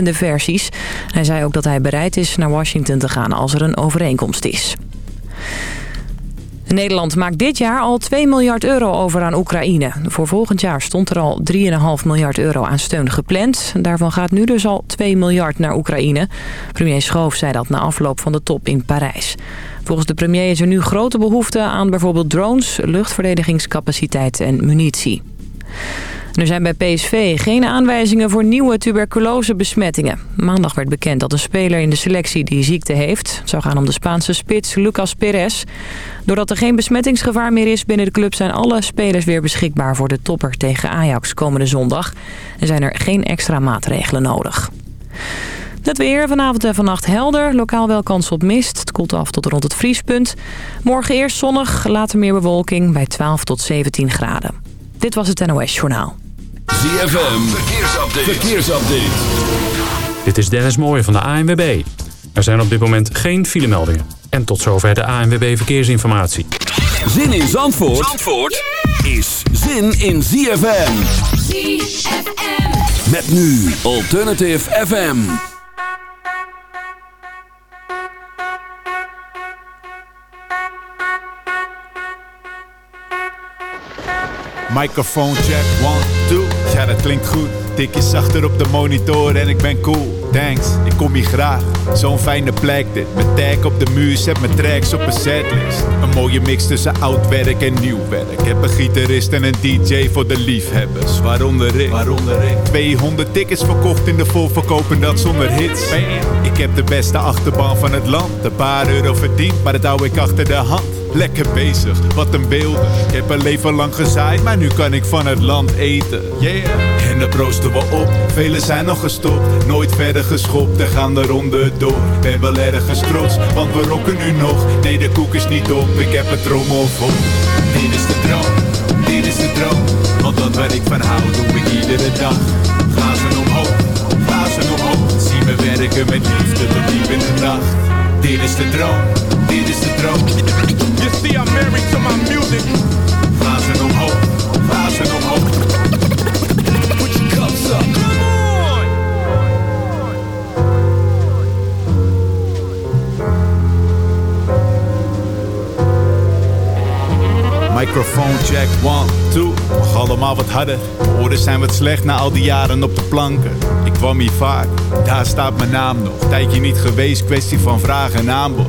versies. Hij zei ook dat hij bereid is naar Washington te gaan als er een overeenkomst is. Nederland maakt dit jaar al 2 miljard euro over aan Oekraïne. Voor volgend jaar stond er al 3,5 miljard euro aan steun gepland. Daarvan gaat nu dus al 2 miljard naar Oekraïne. Premier Schoof zei dat na afloop van de top in Parijs. Volgens de premier is er nu grote behoefte aan bijvoorbeeld drones, luchtverdedigingscapaciteit en munitie. Er zijn bij PSV geen aanwijzingen voor nieuwe tuberculosebesmettingen. Maandag werd bekend dat een speler in de selectie die ziekte heeft. Het zou gaan om de Spaanse spits Lucas Perez. Doordat er geen besmettingsgevaar meer is binnen de club... zijn alle spelers weer beschikbaar voor de topper tegen Ajax komende zondag. Er zijn er geen extra maatregelen nodig. Het weer vanavond en vannacht helder. Lokaal wel kans op mist. Het koelt af tot rond het vriespunt. Morgen eerst zonnig, later meer bewolking bij 12 tot 17 graden. Dit was het NOS Journaal. ZFM, verkeersupdate. verkeersupdate. Dit is Dennis Mooij van de ANWB. Er zijn op dit moment geen filemeldingen. En tot zover de ANWB Verkeersinformatie. Zin in Zandvoort, Zandvoort is zin in ZFM. ZFM. Met nu Alternative FM. Microfoon check, one, Ja, dat klinkt goed. Tikje zachter op de monitor en ik ben cool. Thanks, ik kom hier graag. Zo'n fijne plek dit. Met tag op de muur, zet mijn tracks op een setlist. Een mooie mix tussen oud werk en nieuw werk. Ik heb een gitarist en een DJ voor de liefhebbers. Waaronder ik. Waaronder ik. 200 tickets verkocht in de volverkoop en dat zonder hits. Ik heb de beste achterban van het land. Een paar euro verdiend, maar dat hou ik achter de hand. Lekker bezig, wat een beelden. Ik heb een leven lang gezaaid, maar nu kan ik van het land eten. Yeah. En dan proosten we op, velen zijn nog gestopt. Nooit verder geschopt en gaan er onderdoor. Ik ben wel ergens trots, want we rocken nu nog. Nee, de koek is niet op, ik heb het trommel vol. Dit is de droom, dit is de droom. Want dat waar ik van hou, doe ik iedere dag. Glazen omhoog, glazen omhoog. Zie me werken met liefde tot diep in de nacht. Dit is de droom, dit is de droom. You see, I'm married to my music. Microfoon check, one, two. Mag allemaal wat harder. Oren zijn wat slecht na al die jaren op de planken. Ik kwam hier vaak, daar staat mijn naam nog. Tijdje niet geweest, kwestie van vraag en aanbod.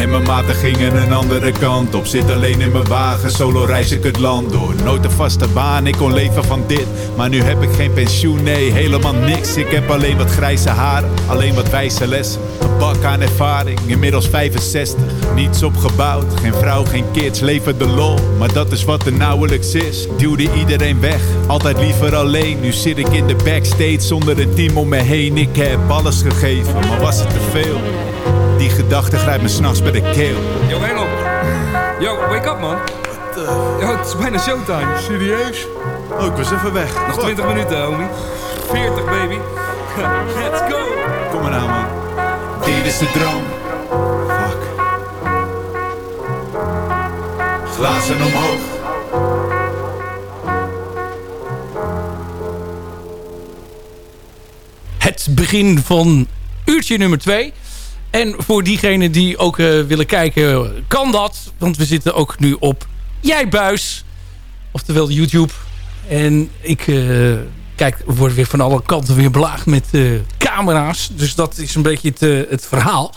En mijn maten gingen een andere kant op. Zit alleen in mijn wagen, solo reis ik het land door. Nooit een vaste baan, ik kon leven van dit. Maar nu heb ik geen pensioen, nee, helemaal niks. Ik heb alleen wat grijze haren, alleen wat wijze lessen. Een bak aan ervaring, inmiddels 65. Niets opgebouwd, geen vrouw, geen kids, leven de lol. Maar dat is wat er nauwelijks is. Duwde iedereen weg, altijd liever alleen. Nu zit ik in de backstage zonder een team om me heen. Ik heb alles gegeven, maar was het te veel? Die gedachte grijpt me s'nachts bij de keel. Yo, Engel. Yo, wake up, man. Yo, het is bijna showtime. Serieus? Oh, ik was even weg. Nog 20 minuten, homie. 40, baby. Let's go. Kom maar aan, man. Dit is de droom. Fuck. Glazen omhoog. Het begin van uurtje nummer 2. En voor diegenen die ook eh, willen kijken, kan dat. Want we zitten ook nu op Jijbuis. Oftewel YouTube. En ik eh, kijk, word weer van alle kanten weer belaagd met eh, camera's. Dus dat is een beetje het, het verhaal.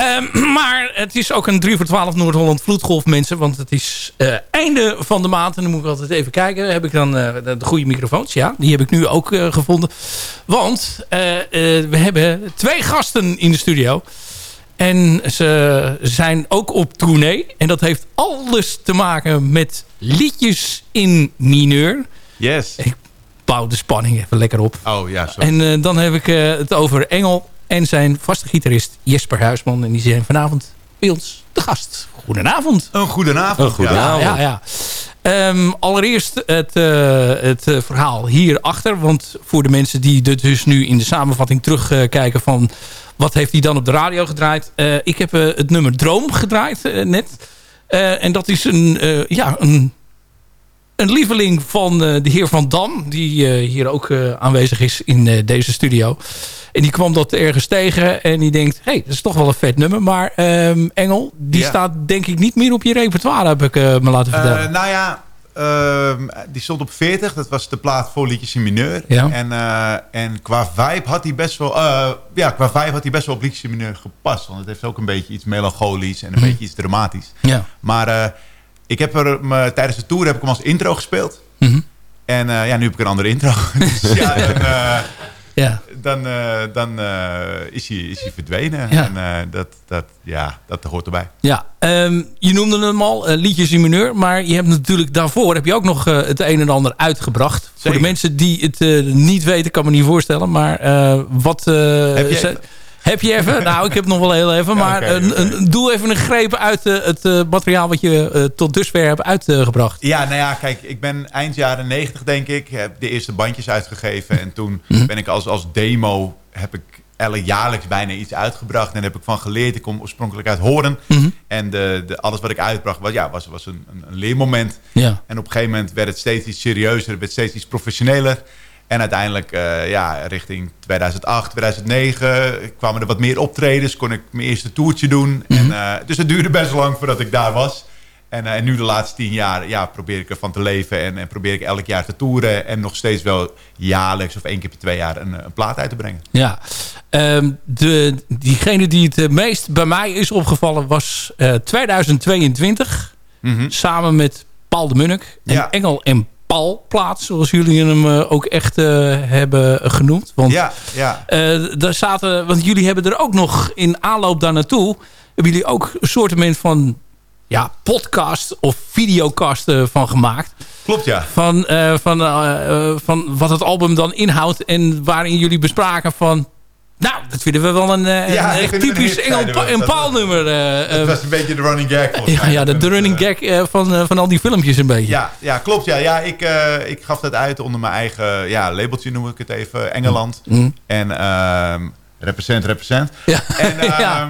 Ehm, maar het is ook een 3 voor 12 Noord-Holland vloedgolf mensen. Want het is eh, einde van de maand. En dan moet ik altijd even kijken. Heb ik dan eh, de, de goede microfoons? Ja, die heb ik nu ook eh, gevonden. Want we hebben twee gasten in de studio. En ze zijn ook op tournee. En dat heeft alles te maken met liedjes in mineur. Yes. Ik bouw de spanning even lekker op. Oh ja, zo. En dan heb ik het over Engel en zijn vaste gitarist Jesper Huisman. En die zijn vanavond bij ons de gast. Goedenavond. Een goedenavond. Een goedenavond. Ja, ja. Ehm, allereerst het, eh, het eh, verhaal hierachter. Want voor de mensen die dit dus nu in de samenvatting terugkijken van... wat heeft hij dan op de radio gedraaid? Eh, ik heb eh, het nummer Droom gedraaid eh, net. Eh, en dat is een, eh, ja, een, een lieveling van eh, de heer Van Dam... die eh, hier ook eh, aanwezig is in deze studio. En die kwam dat ergens tegen en die denkt... hé, hey, dat is toch wel een vet nummer. Maar ehm, Engel, die Ja. staat denk ik niet meer op je repertoire, heb ik me laten vertellen. Eh, nou ja, ehm, die stond op 40. Dat was de plaat voor liedjes in mineur. Ja. En, en qua vibe had hij best wel... ja, qua vibe had hij best wel op liedjes in mineur gepast. Want het heeft ook een beetje iets melancholisch en een beetje iets dramatisch. ja. Maar ik heb er, me, tijdens de tour heb ik hem als intro gespeeld. Mhm. En eh, ja, nu heb ik een andere intro. dus ja, dan, eh, ja. dan, eh, dan is, hij, is hij verdwenen. Ja. En dat, dat, ja, dat hoort erbij. Ja, ehm, je noemde hem al, liedjes in mineur. Maar je hebt natuurlijk daarvoor heb je ook nog het een en ander uitgebracht. Voor de mensen die het niet weten, kan me niet voorstellen. Maar wat... Heb je? Heb je even? nou, ik heb nog wel heel even. Maar een- oké. een- doe even een greep uit eh, het eh, materiaal wat je eh, tot dusver hebt uitgebracht. Ja, nou ja, kijk, ik ben eind jaren 90 denk ik, heb de eerste bandjes uitgegeven. En toen Mhm. ben ik als, als demo, heb ik elk jaarlijks bijna iets uitgebracht. En daar heb ik van geleerd. Ik kom oorspronkelijk uit Horen. Mhm. En de, de, alles wat ik uitbracht was, ja, was, was een, een, leermoment. Ja. En op een gegeven moment werd het steeds iets serieuzer, werd steeds iets professioneler. En uiteindelijk, eh, ja, richting 2008, 2009 kwamen er wat meer optredens. Kon ik mijn eerste toertje doen. en, eh, dus het duurde best lang voordat ik daar was. En, eh, en nu de laatste tien jaar ja, probeer ik ervan te leven. En, en probeer ik elk jaar te toeren. En nog steeds wel jaarlijks of één keer per twee jaar een, een plaat uit te brengen. Ja, Ehm, de, diegene die het meest bij mij is opgevallen was eh, 2022. Mhm. Samen met Paul de Munnik. En Ja. Engel en Paul plaats, zoals jullie hem eh, ook echt eh, hebben genoemd. Want Ja, ja. eh, daar zaten, want jullie hebben er ook nog in aanloop daar naartoe... hebben jullie ook een soort van ja, podcast of videocast van gemaakt. Klopt ja. Van, van, van wat het album dan inhoudt. En waarin jullie bespraken van... Nou, dat vinden we wel een, eh, Ja, een typisch hit, Engel zeiden we. Pa- en Dat was- eh, eh, was een beetje de running gag volgens ja, mij. ja, de, running gag van, van al die filmpjes een beetje. Ja, ja klopt. Ja. Ja, ik, ik gaf dat uit onder mijn eigen ja, labeltje, noem ik het even, Engeland. Mm. En ehm represent, represent. Ja. En ehm, Ja.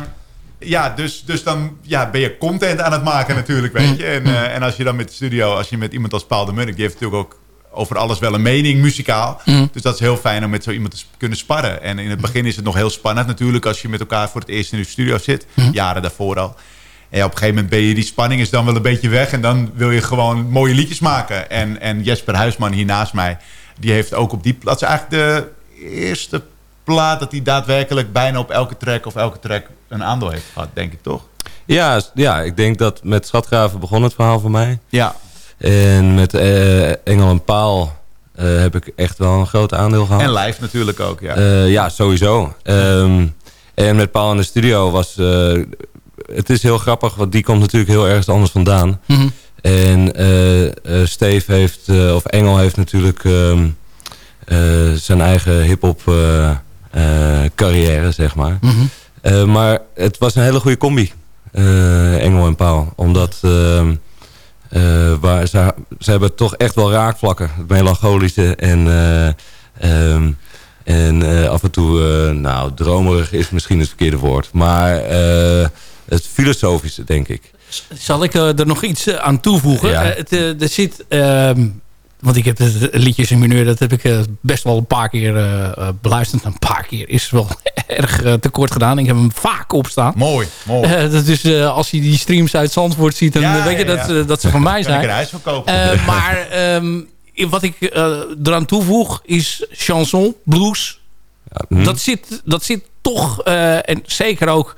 ja. dus, dus dan ja, ben je content aan het maken natuurlijk, weet je. En, en als je dan met de studio, als je met iemand als Paul de Munnik, die heeft natuurlijk ook over alles wel een mening, muzikaal. Dus dat is heel fijn om met zo iemand te kunnen sparren. En in het begin is het nog heel spannend natuurlijk als je met elkaar voor het eerst in de studio zit. Jaren daarvoor al. En ja, op een gegeven moment ben je die spanning is dan wel een beetje weg. En dan wil je gewoon mooie liedjes maken. En, en Jesper Huisman hier naast mij, die heeft ook op die plaats eigenlijk de eerste plaat dat hij daadwerkelijk bijna op elke track of elke track een aandeel heeft gehad, denk ik toch? Ja, ja, ik denk dat met Schatgraven begon het verhaal voor mij. Ja. En met eh, Engel en Paal eh, heb ik echt wel een groot aandeel gehad. En live natuurlijk ook, ja. Eh, ja, sowieso. Ehm, en met Paul in de studio was... eh, het is heel grappig, want die komt natuurlijk heel ergens anders vandaan. Mhm. En eh eh, Steve heeft, eh, of Engel heeft natuurlijk ehm, eh, zijn eigen hip-hop eh, eh, carrière, zeg maar. Mhm. Eh, maar het was een hele goede combi, eh, Engel en Paul. Omdat ehm, eh, waar, ze, ze hebben toch echt wel raakvlakken. Het melancholische en, eh, ehm, en eh, af en toe, eh, nou, dromerig is misschien het verkeerde woord. Maar eh, het filosofische, denk ik. Zal ik eh, er nog iets eh, aan toevoegen? Ja. Eh, het, eh, er zit... ehm, want ik heb de liedjes in mineur, dat heb ik eh, best wel een paar keer eh, eh, beluisterd. Een paar keer is wel erg eh, tekort gedaan. Ik heb hem vaak opstaan. Mooi, mooi. Eh, dat is, eh, als je die streams uit Zandvoort ziet, dan Ja, weet je ja, dat, ja. eh, dat ze van mij kan ik zijn. een huis van kopen? Eh, maar ehm, wat ik eh, eraan toevoeg is chanson, blues. Ja, hm. Dat, zit, dat zit toch, eh, en zeker ook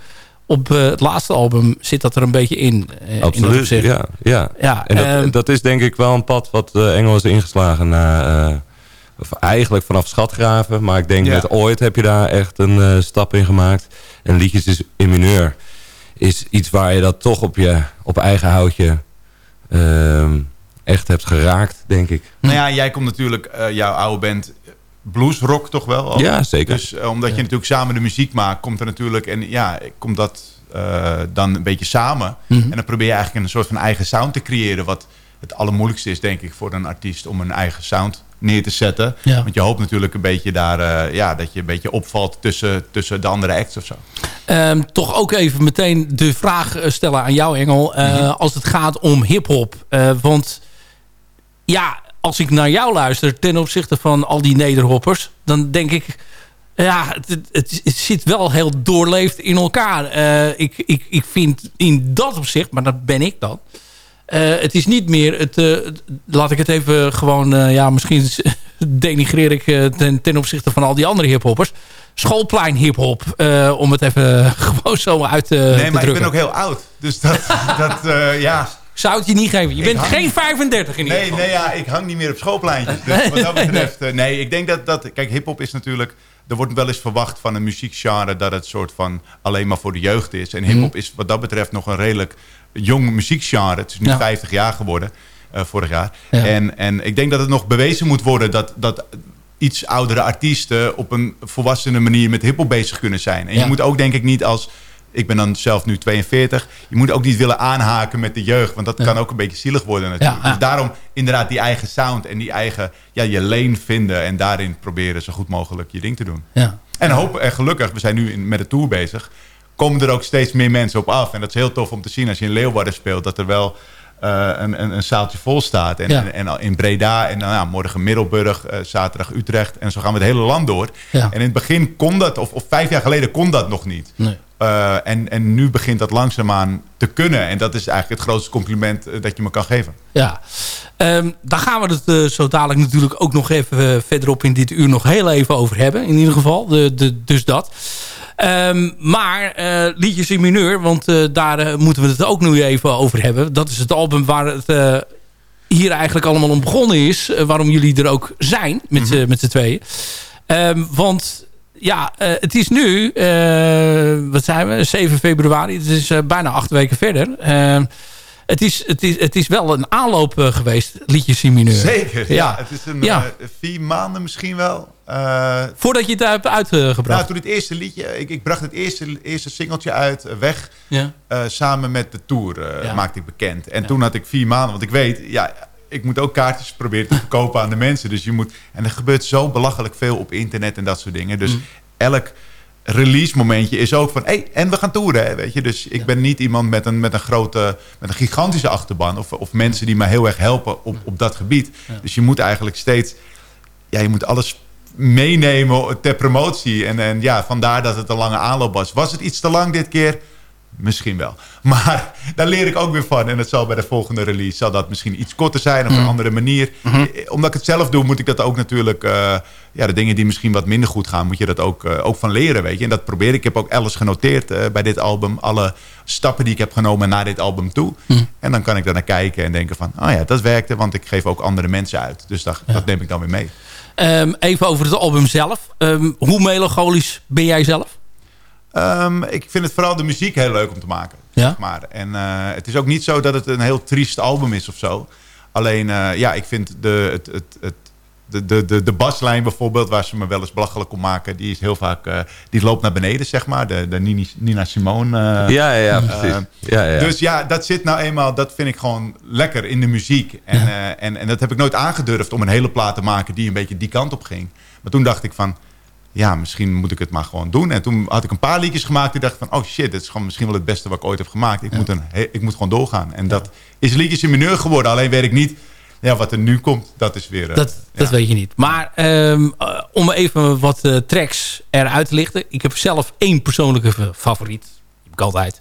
op eh, het laatste album zit dat er een beetje in. eh, in Absoluut, opzicht. ja. ja. Ja, En dat, ehm, dat is denk ik wel een pad wat eh, Engel is ingeslagen na... eh, of eigenlijk vanaf schatgraven. Maar ik denk Ja. met ooit heb je daar echt een eh, stap in gemaakt. En liedjes is in mineur. Is iets waar je dat toch op je op eigen houtje ehm, echt hebt geraakt, denk ik. Nou ja, jij komt natuurlijk, eh, jouw oude band bluesrock toch wel? ook? Ja, zeker. Dus eh, omdat je natuurlijk samen de muziek maakt, komt er natuurlijk... En ja, komt dat eh, dan een beetje samen. Mhm. En dan probeer je eigenlijk een soort van eigen sound te creëren. Wat het allermoeilijkste is, denk ik, voor een artiest... om een eigen sound neer te zetten. Ja. Want je hoopt natuurlijk een beetje daar... eh, ja, dat je een beetje opvalt tussen, tussen de andere acts of zo. Ehm, toch ook even meteen de vraag stellen aan jou, Engel. eh, Mhm. Als het gaat om hip-hop. Eh, want ja, als ik naar jou luister ten opzichte van al die nederhoppers. dan denk ik. Ja, het, het, het, zit wel heel doorleefd in elkaar. Eh, ik, ik, ik vind in dat opzicht, maar dat ben ik dan... eh, het is niet meer het... eh, het- laat ik het even gewoon... ja, misschien denigreer ik ten, ten opzichte van al die andere hiphoppers. Schoolplein hiphop. om het even gewoon zo uit te, nee, te maar ik drukken. ben ook heel oud. Dus dat, dat ja... Zou het je niet geven. Je Ik bent hang- geen 35 in ieder Nee, geval. nee, ja, ik hang niet meer op schoolpleintjes. Dus wat dat betreft, eh, nee, ik denk dat, dat kijk, hip-hop is natuurlijk, er wordt wel eens verwacht van een muziekgenre dat het soort van alleen maar voor de jeugd is. En hip-hop is wat dat betreft nog een redelijk jong muziekgenre. Het is nu Ja. 50 jaar geworden, eh, vorig jaar. Ja. En, en ik denk dat het nog bewezen moet worden dat, dat iets oudere artiesten op een volwassene manier met hip-hop bezig kunnen zijn. En Ja. je moet ook denk ik niet als ik ben dan zelf nu 42. Je moet ook niet willen aanhaken met de jeugd. Want dat kan ook een beetje zielig worden natuurlijk. Ja. Dus daarom inderdaad die eigen sound en die eigen ja, je lane vinden. En daarin proberen zo goed mogelijk je ding te doen. Ja. En hoop, en gelukkig, we zijn nu in, met de tour bezig. Komen er ook steeds meer mensen op af. En dat is heel tof om te zien als je in Leeuwarden speelt. Dat er wel eh, een, een, een zaaltje vol staat. En, Ja. en, en in Breda en nou, ja, morgen Middelburg, eh, zaterdag Utrecht. En zo gaan we het hele land door. Ja. En in het begin kon dat, of, of vijf jaar geleden kon dat nog niet. Nee. Eh, en, en nu begint dat langzaamaan te kunnen. En dat is eigenlijk het grootste compliment eh, dat je me kan geven. Ja, Ehm, daar gaan we het eh, zo dadelijk natuurlijk ook nog even verderop in dit uur nog heel even over hebben. In ieder geval, de, de, dus dat. Ehm, maar liedjes in mineur, want daar moeten we het ook nu even over hebben. Dat is het album waar het hier eigenlijk allemaal om begonnen is. waarom jullie er ook zijn, met, z'n- met z'n tweeën. Ehm, want ja, eh, het is nu, eh, wat zijn we, 7 februari. Het is eh, bijna acht weken verder. Het, is, het, is, het is wel een aanloop geweest, liedjes in mineur. Zeker, ja. Ja. Het is een Ja. vier maanden misschien wel. Voordat je het hebt uitgebracht. nou, toen het eerste liedje... Ik, ik bracht het eerste, eerste singeltje uit, Weg. ja. samen met de Tour Ja. maakte ik bekend. En toen had ik vier maanden. Want ik weet, ja, ik moet ook kaartjes proberen te verkopen aan de mensen. Dus je moet... En er gebeurt zo belachelijk veel op internet en dat soort dingen. Dus Mm. elk release momentje is ook van... Hey, en we gaan toeren, hè, weet je. Dus ik ben niet iemand met een, met een grote... met een gigantische achterban. Of, of mensen die me heel erg helpen op, op dat gebied. Dus je moet eigenlijk steeds... Ja, je moet alles meenemen ter promotie. En, en ja, vandaar dat het een lange aanloop was. Was het iets te lang dit keer? Misschien wel. Maar daar leer ik ook weer van. En het zal bij de volgende release zal dat misschien iets korter zijn op een andere manier. Eh, Omdat ik het zelf doe, moet ik dat ook natuurlijk... eh, ja, de dingen die misschien wat minder goed gaan, moet je dat ook, eh, ook van leren, weet je. En dat probeer ik. Ik heb ook alles genoteerd bij dit album. Alle stappen die ik heb genomen naar dit album toe. En dan kan ik daar naar kijken en denken van... oh ja, dat werkte, want ik geef ook andere mensen uit. Dus dat, dat neem ik dan weer mee. Ehm, even over het album zelf. Ehm, hoe melancholisch ben jij zelf? Ehm, ik vind het vooral de muziek heel leuk om te maken. Ja? Zeg maar. En eh, het is ook niet zo dat het een heel triest album is of zo. Alleen, eh, ja, ik vind de, het, het, het, de, de, de, de baslijn bijvoorbeeld, waar ze me wel eens belachelijk om maken, die is heel vaak, eh, die loopt naar beneden, zeg maar. De, de Nini, Nina Simone. eh, Ja, ja, ja, precies. ja, ja. Dus ja, dat zit nou eenmaal, dat vind ik gewoon lekker in de muziek. En, eh, en, en dat heb ik nooit aangedurfd om een hele plaat te maken die een beetje die kant op ging. Maar toen dacht ik van, ja, misschien moet ik het maar gewoon doen. En toen had ik een paar liedjes gemaakt die dacht van, oh shit, dit is gewoon misschien wel het beste wat ik ooit heb gemaakt. Ik, moet, een, ik moet gewoon doorgaan. En dat is liedjes in mineur geworden. Alleen weet ik niet, ja, wat er nu komt, dat is weer... eh, Dat, dat weet je niet. Maar ehm, eh, om even wat eh, tracks eruit te lichten. Ik heb zelf één persoonlijke fa- favoriet. Die heb ik altijd.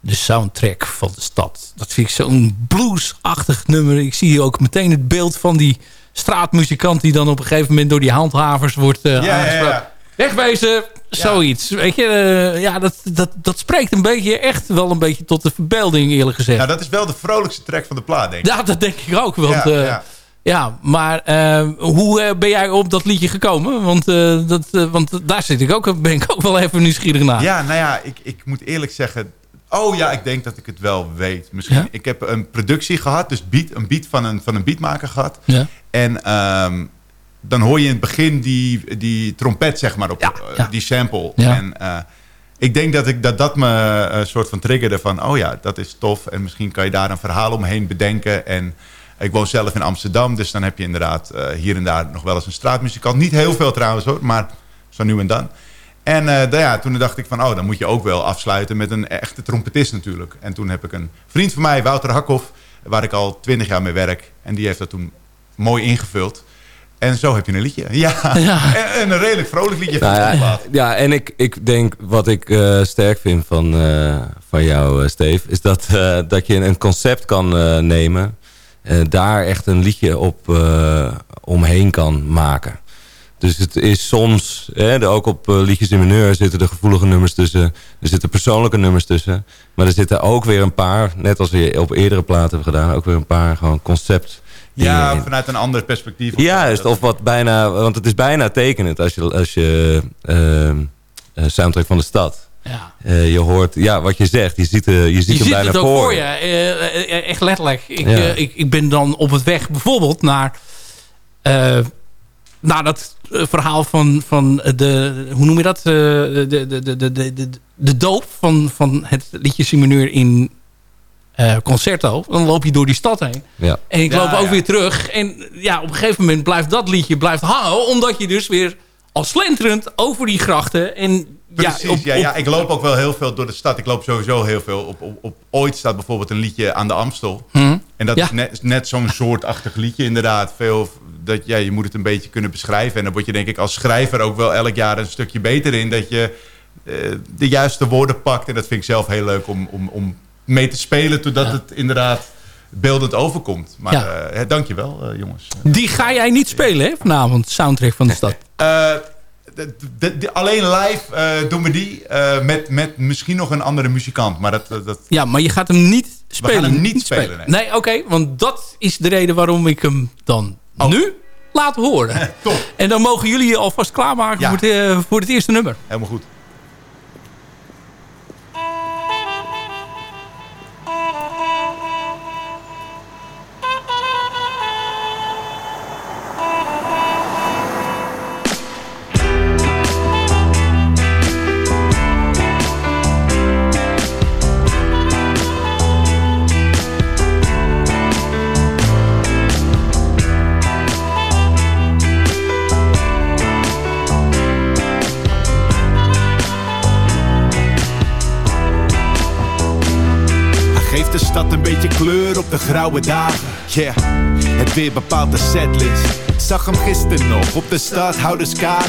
De soundtrack van de stad. Dat vind ik zo'n bluesachtig nummer. Ik zie hier ook meteen het beeld van die straatmuzikant... die dan op een gegeven moment door die handhavers wordt eh Ja, aangesproken. ja. Wegwezen, zoiets. Weet je, eh, ja, dat, dat, dat spreekt een beetje, echt wel een beetje tot de verbeelding eerlijk gezegd. Nou, dat is wel de vrolijkste track van de plaat, denk ik. Ja, dat denk ik ook. Want, Ja, ja, ja. ja, maar eh, hoe eh, ben jij op dat liedje gekomen? Want, eh, dat, eh, want daar zit ik ook, ben ik ook wel even nieuwsgierig naar. Ja, nou ja, ik, ik moet eerlijk zeggen... Oh ja, ik denk dat ik het wel weet. Misschien. Ja? Ik heb een productie gehad, dus beat, een beat van een, van een beatmaker gehad. Ja. En ehm, dan hoor je in het begin die, die trompet, zeg maar, op Ja, eh, ja. die sample. Ja. En eh, ik denk dat, ik, dat dat me een soort van triggerde van... oh ja, dat is tof. En misschien kan je daar een verhaal omheen bedenken. En ik woon zelf in Amsterdam, dus dan heb je inderdaad eh, hier en daar nog wel eens een straatmuzikant. Niet heel veel trouwens hoor, maar zo nu en dan. En eh, ja, toen dacht ik van, oh, dan moet je ook wel afsluiten met een echte trompetist natuurlijk. En toen heb ik een vriend van mij, Wouter Hakhoff, waar ik al twintig jaar mee werk. En die heeft dat toen mooi ingevuld. En zo heb je een liedje. Ja, Ja. En, en een redelijk vrolijk liedje. Nou van ja, ja, en ik, ik denk wat ik eh, sterk vind van, eh, van jou, uh, Steve... is dat, uh, dat je een concept kan uh, nemen... en daar echt een liedje op omheen kan maken. Dus het is soms, hè, ook op liedjes in mineur zitten er gevoelige nummers tussen. Er zitten persoonlijke nummers tussen. Maar er zitten ook weer een paar, net als we op eerdere platen hebben gedaan... ook weer een paar gewoon concept... Ja, in. vanuit een ander perspectief. Juist, of wat bijna, want het is bijna tekenend als je, als je uh, soundtrack van de stad. Ja. Uh, je hoort, ja, wat je zegt, je ziet, uh, je ziet je hem ziet bijna het ook voor je. je. Uh, echt letterlijk. Ik, Ja. ik, ik ben dan op het weg bijvoorbeeld naar, naar dat verhaal van, van de, hoe noem je dat? de, de, de, de, de, de, de doop van, van het liedje Simoneur in uh, Concerto. Dan loop je door die stad heen. Ja. En ik Ja, loop ook ja. weer terug. En ja, op een gegeven moment blijft dat liedje blijft hangen. Omdat je dus weer als slenterend over die grachten. En Precies, ja, op, ja, op- ja, ik loop ook wel heel veel door de stad. Ik loop sowieso heel veel. Op, op, op Ooit staat bijvoorbeeld een liedje aan de Amstel. Hm. En dat Ja. is net, net zo'n soortachtig liedje inderdaad. Veel, dat, ja, je moet het een beetje kunnen beschrijven. En dan word je denk ik als schrijver ook wel elk jaar een stukje beter in. Dat je eh, de juiste woorden pakt. En dat vind ik zelf heel leuk om, om, om mee te spelen. Totdat Ja. het inderdaad beeldend overkomt. Maar Ja. eh, dankjewel eh, jongens. Die ga jij niet spelen hè, vanavond. Soundtrack van de stad. De- de- de- alleen live doen we die. met, met misschien nog een andere muzikant. Maar dat, dat, Ja, maar je gaat hem niet spelen. hem niet spelen, Nee, oké. want dat is de reden waarom ik hem dan Oh. nu laat horen. top. En dan mogen jullie je alvast klaarmaken Ja. voor, het, eh, voor het eerste nummer. Helemaal goed. De grauwe dagen. Yeah, het weer bepaalt de setlist. Zag hem gisteren nog op de stadhouderskade.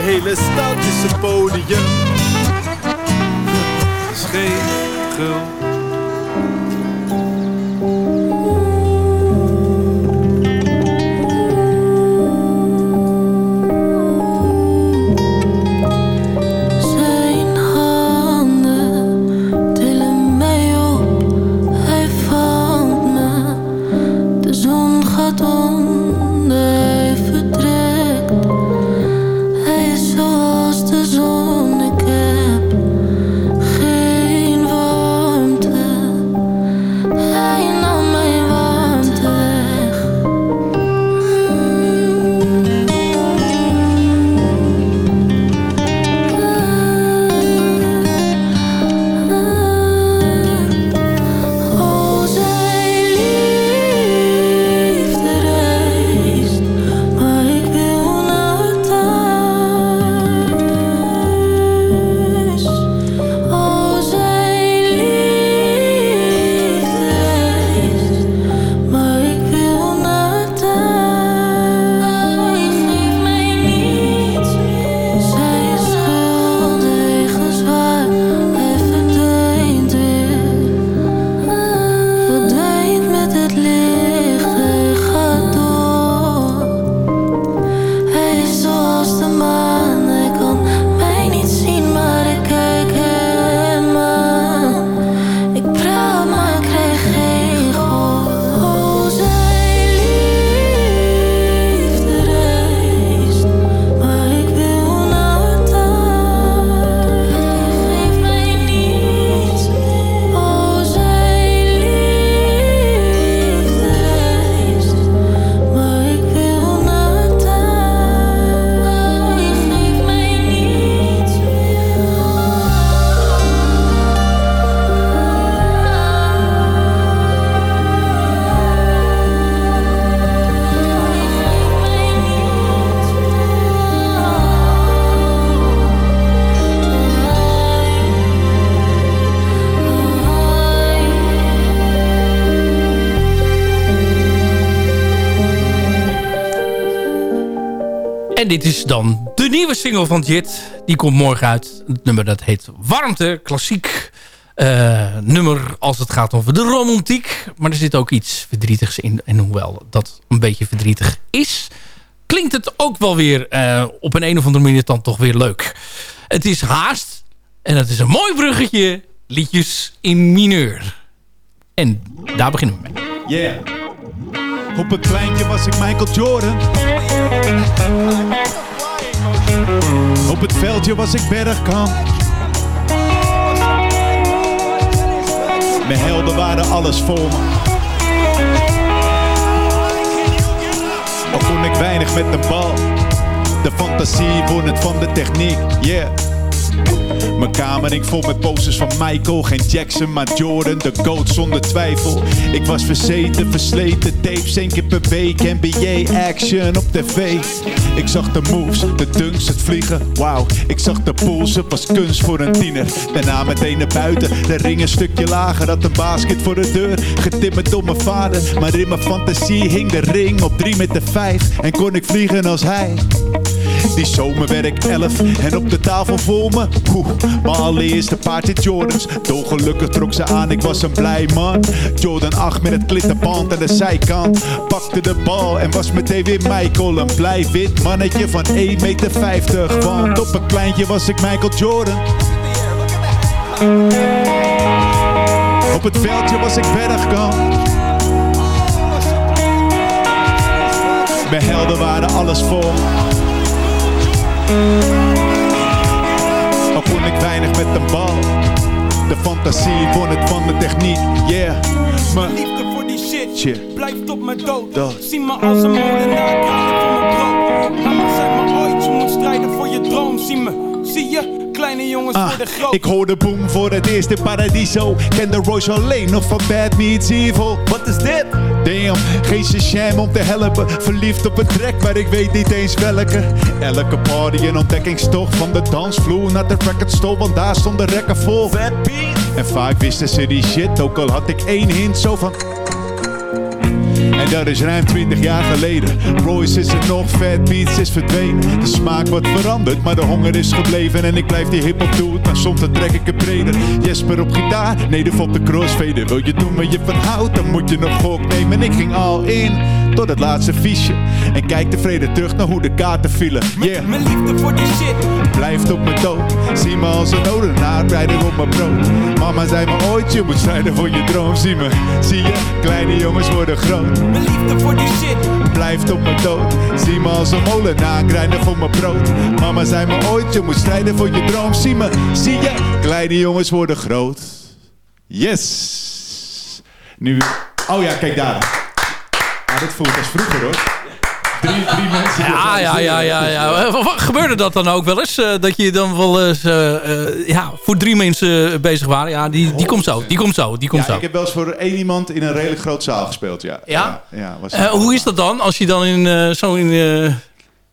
hele stad is een podium. Is dit is dan de nieuwe single van Jit. Die komt morgen uit. Het nummer dat heet Warmte. Klassiek uh, nummer als het gaat over de romantiek. Maar er zit ook iets verdrietigs in. En hoewel dat een beetje verdrietig is... klinkt het ook wel weer uh, op een, een of andere manier dan toch weer leuk. Het is haast. En het is een mooi bruggetje. Liedjes in mineur. En daar beginnen we mee. Yeah. Op een kleintje was ik Michael Jordan. Op het veldje was ik Bergkamp. Mijn helden waren alles me. Al kon ik weinig met de bal. De fantasie won het van de techniek, yeah. Mijn kamer ik vol met posters van Michael. Geen Jackson, maar Jordan, de GOAT zonder twijfel. Ik was verzeten, versleten, tapes één keer per week. NBA action op tv. Ik zag de moves, de dunks, het vliegen. Wauw, ik zag de pools, het was kunst voor een tiener. Daarna meteen naar buiten, de ring een stukje lager. Had een basket voor de deur, getimmerd door mijn vader. Maar in mijn fantasie hing de ring op 3 met de 5. En kon ik vliegen als hij. Die zomer werd ik 11 en op de tafel voor me. Oeh, mijn allereerste paardje Jordans. Dolgelukkig trok ze aan, ik was een blij man. Jordan 8 met het klittenband aan de zijkant. Pakte de bal en was meteen weer Michael. Een blij wit mannetje van 1,50 meter. Want op een kleintje was ik Michael Jordan. Op het veldje was ik Bergkamp. Mijn helden waren alles vol. Al kon ik weinig met de bal. De fantasie won het van de techniek, yeah. Mijn liefde voor die shit, shit. blijft op mijn dood. dood. Zie me als een molenaar, jongens ah, worden groot. Ik hoorde boom voor het eerst in Paradiso. Ken de Royce alleen nog van Bad Meets Evil. Wat is dit? Damn, geen sham om te helpen. Verliefd op een track, maar ik weet niet eens welke. Elke party een ontdekkingstocht van de dansvloer naar de record store, want daar stond de rekken vol. Fat beat. En vaak wisten ze die shit, ook al had ik één hint zo van. En dat is ruim 20 jaar geleden. Royce is er nog, Fat Beats is verdwenen. De smaak wordt veranderd, maar de honger is gebleven. En ik blijf die hip-hop doen, maar soms dan trek ik een breder. Jesper op gitaar, Nederf op de crossfader. Wil je doen wat je van houdt, dan moet je nog gok nemen. En ik ging al in tot het laatste fiche. En kijk tevreden terug naar hoe de kaarten vielen. Yeah. Mijn liefde voor die shit blijft op mijn dood. Zie me als een odenaar, rijden op mijn brood. Mama zei me ooit, je moet strijden voor je droom. Zie me, zie je, kleine jongens worden groot. Mijn liefde voor die shit blijft op mijn dood. Zie me als een molenaar, rijden voor mijn brood. Mama zei me ooit, je moet strijden voor je droom. Zie me, zie je, kleine jongens worden groot. Yes. Nu, oh ja, kijk daar. Ah, dit voelt als vroeger hoor. Drie, drie mensen. Ja, ja, ja, ja, ja. Gebeurde dat dan ook wel eens? Uh, dat je dan wel eens uh, uh, ja, voor drie mensen bezig waren? Ja, die, die komt zo. Die komt zo. Die komt ja, zo. ik heb wel eens voor één iemand in een redelijk grote zaal gespeeld. Ja. Ja? ja, ja was hoe is dat dan? Als je dan in zo in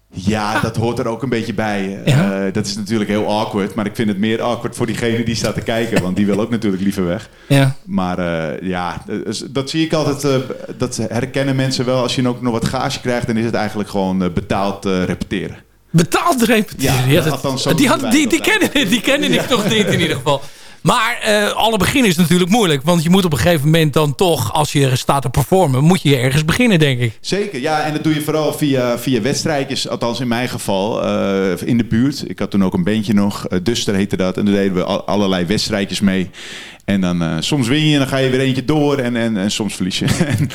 ja, dat hoort er ook een beetje bij. Uh, dat is natuurlijk heel awkward. Maar ik vind het meer awkward voor diegene die staat te kijken. Want die wil ook natuurlijk liever weg. Ja. Maar uh, ja, dat zie ik altijd. Uh, dat herkennen mensen wel. Als je ook nog wat gage krijgt, dan is het eigenlijk gewoon betaald repeteren. Betaald repeteren? Ja, ja dat, die, had, die, die, kennen, die kennen ik toch niet in ieder geval. Maar uh, alle begin is natuurlijk moeilijk. Want je moet op een gegeven moment dan toch, als je staat te performen, moet je ergens beginnen, denk ik. Zeker, ja. En dat doe je vooral via, via wedstrijdjes. Althans in mijn geval, uh, in de buurt. Ik had toen ook een bandje nog. Uh, Duster heette dat. En daar deden we allerlei wedstrijdjes mee. En dan uh, soms win je en dan ga je weer eentje door en, en, en soms verlies je. en,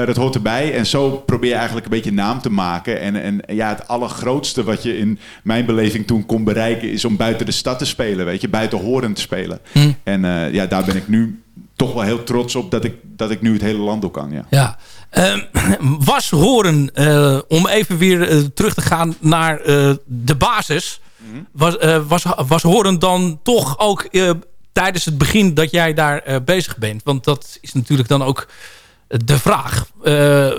uh, dat hoort erbij. En zo probeer je eigenlijk een beetje naam te maken. En, en ja, het allergrootste wat je in mijn beleving toen kon bereiken... is om buiten de stad te spelen, weet je. Buiten Horen te spelen. Hm. En uh, ja, daar ben ik nu toch wel heel trots op dat ik, dat ik nu het hele land ook kan. Ja. ja. Uh, was Horen, om even weer terug te gaan naar de basis... Mm was, was, was Horen dan toch ook tijdens het begin dat jij daar uh, bezig bent. Want dat is natuurlijk dan ook de vraag.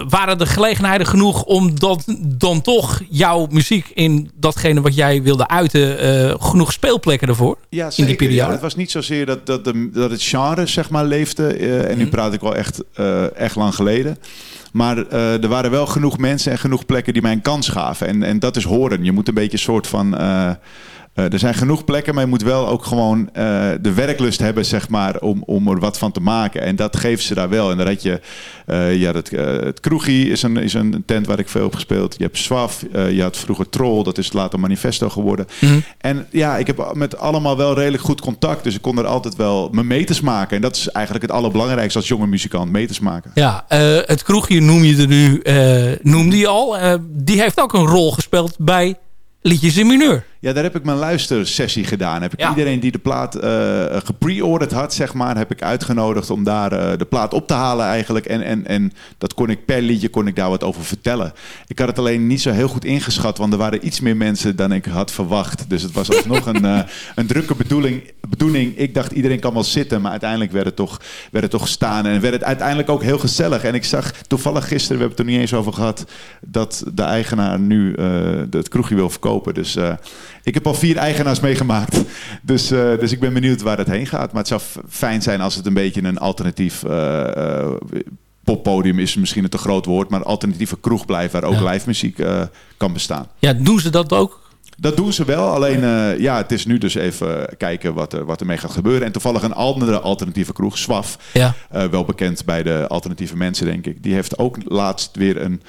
waren er gelegenheden genoeg om dat, dan toch jouw muziek in datgene wat jij wilde uiten, genoeg speelplekken ervoor? Ja, in die periode? Ja, het was niet zozeer dat, dat, de, dat het genre zeg maar leefde. en nu mhm. praat ik wel echt, echt lang geleden. Maar uh, er waren wel genoeg mensen en genoeg plekken die mij een kans gaven. En, en dat is horen. Je moet een beetje een soort van... Uh, uh, er zijn genoeg plekken, maar je moet wel ook gewoon uh, de werklust hebben, zeg maar, om, om er wat van te maken. En dat geven ze daar wel. En dan had je, uh, ja, dat, het Kroegie is een, is een tent waar ik veel heb gespeeld. Je hebt Swaf, je had vroeger Troll, dat is later Manifesto geworden. Mm -hmm. En ja, ik heb met allemaal wel redelijk goed contact, dus ik kon er altijd wel mijn meters maken. En dat is eigenlijk het allerbelangrijkste als jonge muzikant, meters maken. Ja, het Kroegie noem je er nu, noemde je al. die heeft ook een rol gespeeld bij liedjes in mineur. Ja, daar heb ik mijn luistersessie gedaan. Heb ik iedereen die de plaat uh, gepre-ordered had, zeg maar, heb ik uitgenodigd om daar uh, de plaat op te halen eigenlijk. En, en, en dat kon ik per liedje kon ik daar wat over vertellen. Ik had het alleen niet zo heel goed ingeschat, want er waren iets meer mensen dan ik had verwacht. Dus het was alsnog een, uh, een drukke bedoeling, bedoeling. Ik dacht iedereen kan wel zitten, maar uiteindelijk werd het toch, werd het toch staan. En werd het uiteindelijk ook heel gezellig. En ik zag toevallig gisteren, we hebben het er niet eens over gehad, dat de eigenaar nu het kroegje wil verkopen. Dus ik heb al vier eigenaars meegemaakt. Dus, uh, dus ik ben benieuwd waar het heen gaat. Maar het zou fijn zijn als het een beetje een alternatief uh, uh, poppodium is. Misschien een te groot woord. Maar alternatieve kroeg blijft waar ook ja. live muziek kan bestaan. Ja, doen ze dat ook? Dat doen ze wel. Alleen uh, ja, het is nu dus even kijken wat, er, wat ermee gaat gebeuren. En toevallig een andere alternatieve kroeg, Swaf. Ja. Uh, wel bekend bij de alternatieve mensen, denk ik. Die heeft ook laatst weer een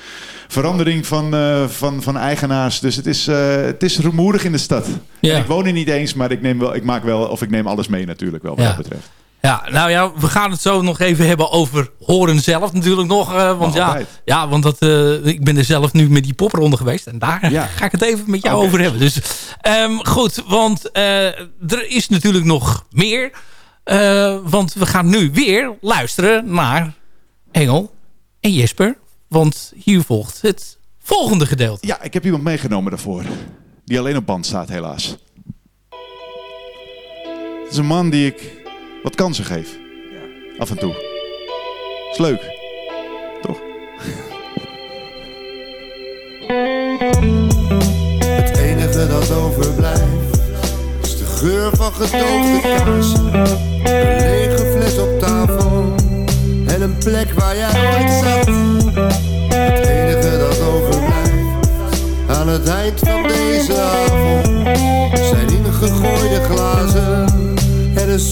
verandering van, uh, van, van eigenaars. Dus het is, het is rumoerig in de stad. Ja. En ik woon er niet eens, maar ik, neem wel, ik maak wel, of ik neem alles mee natuurlijk wel, wat ja. dat betreft. Ja, nou ja, we gaan het zo nog even hebben over horen zelf natuurlijk nog. Uh, want ja, ja, want dat, uh, ik ben er zelf nu met die popronde geweest. En daar ja. ga ik het even met jou okay. over hebben. Dus um, goed, want uh, er is natuurlijk nog meer. want we gaan nu weer luisteren naar Engel en Jesper. Want hier volgt het volgende gedeelte. Ja, ik heb iemand meegenomen daarvoor. Die alleen op band staat helaas. Het is een man die ik wat kansen geef. Ja. Af en toe. Is leuk. Toch? Het enige dat overblijft is de geur van gedoofde kaas. Een lege fles op tafel en een plek waar jij ooit zat. Het enige dat overblijft aan het eind van deze avond zijn ingegooide glazen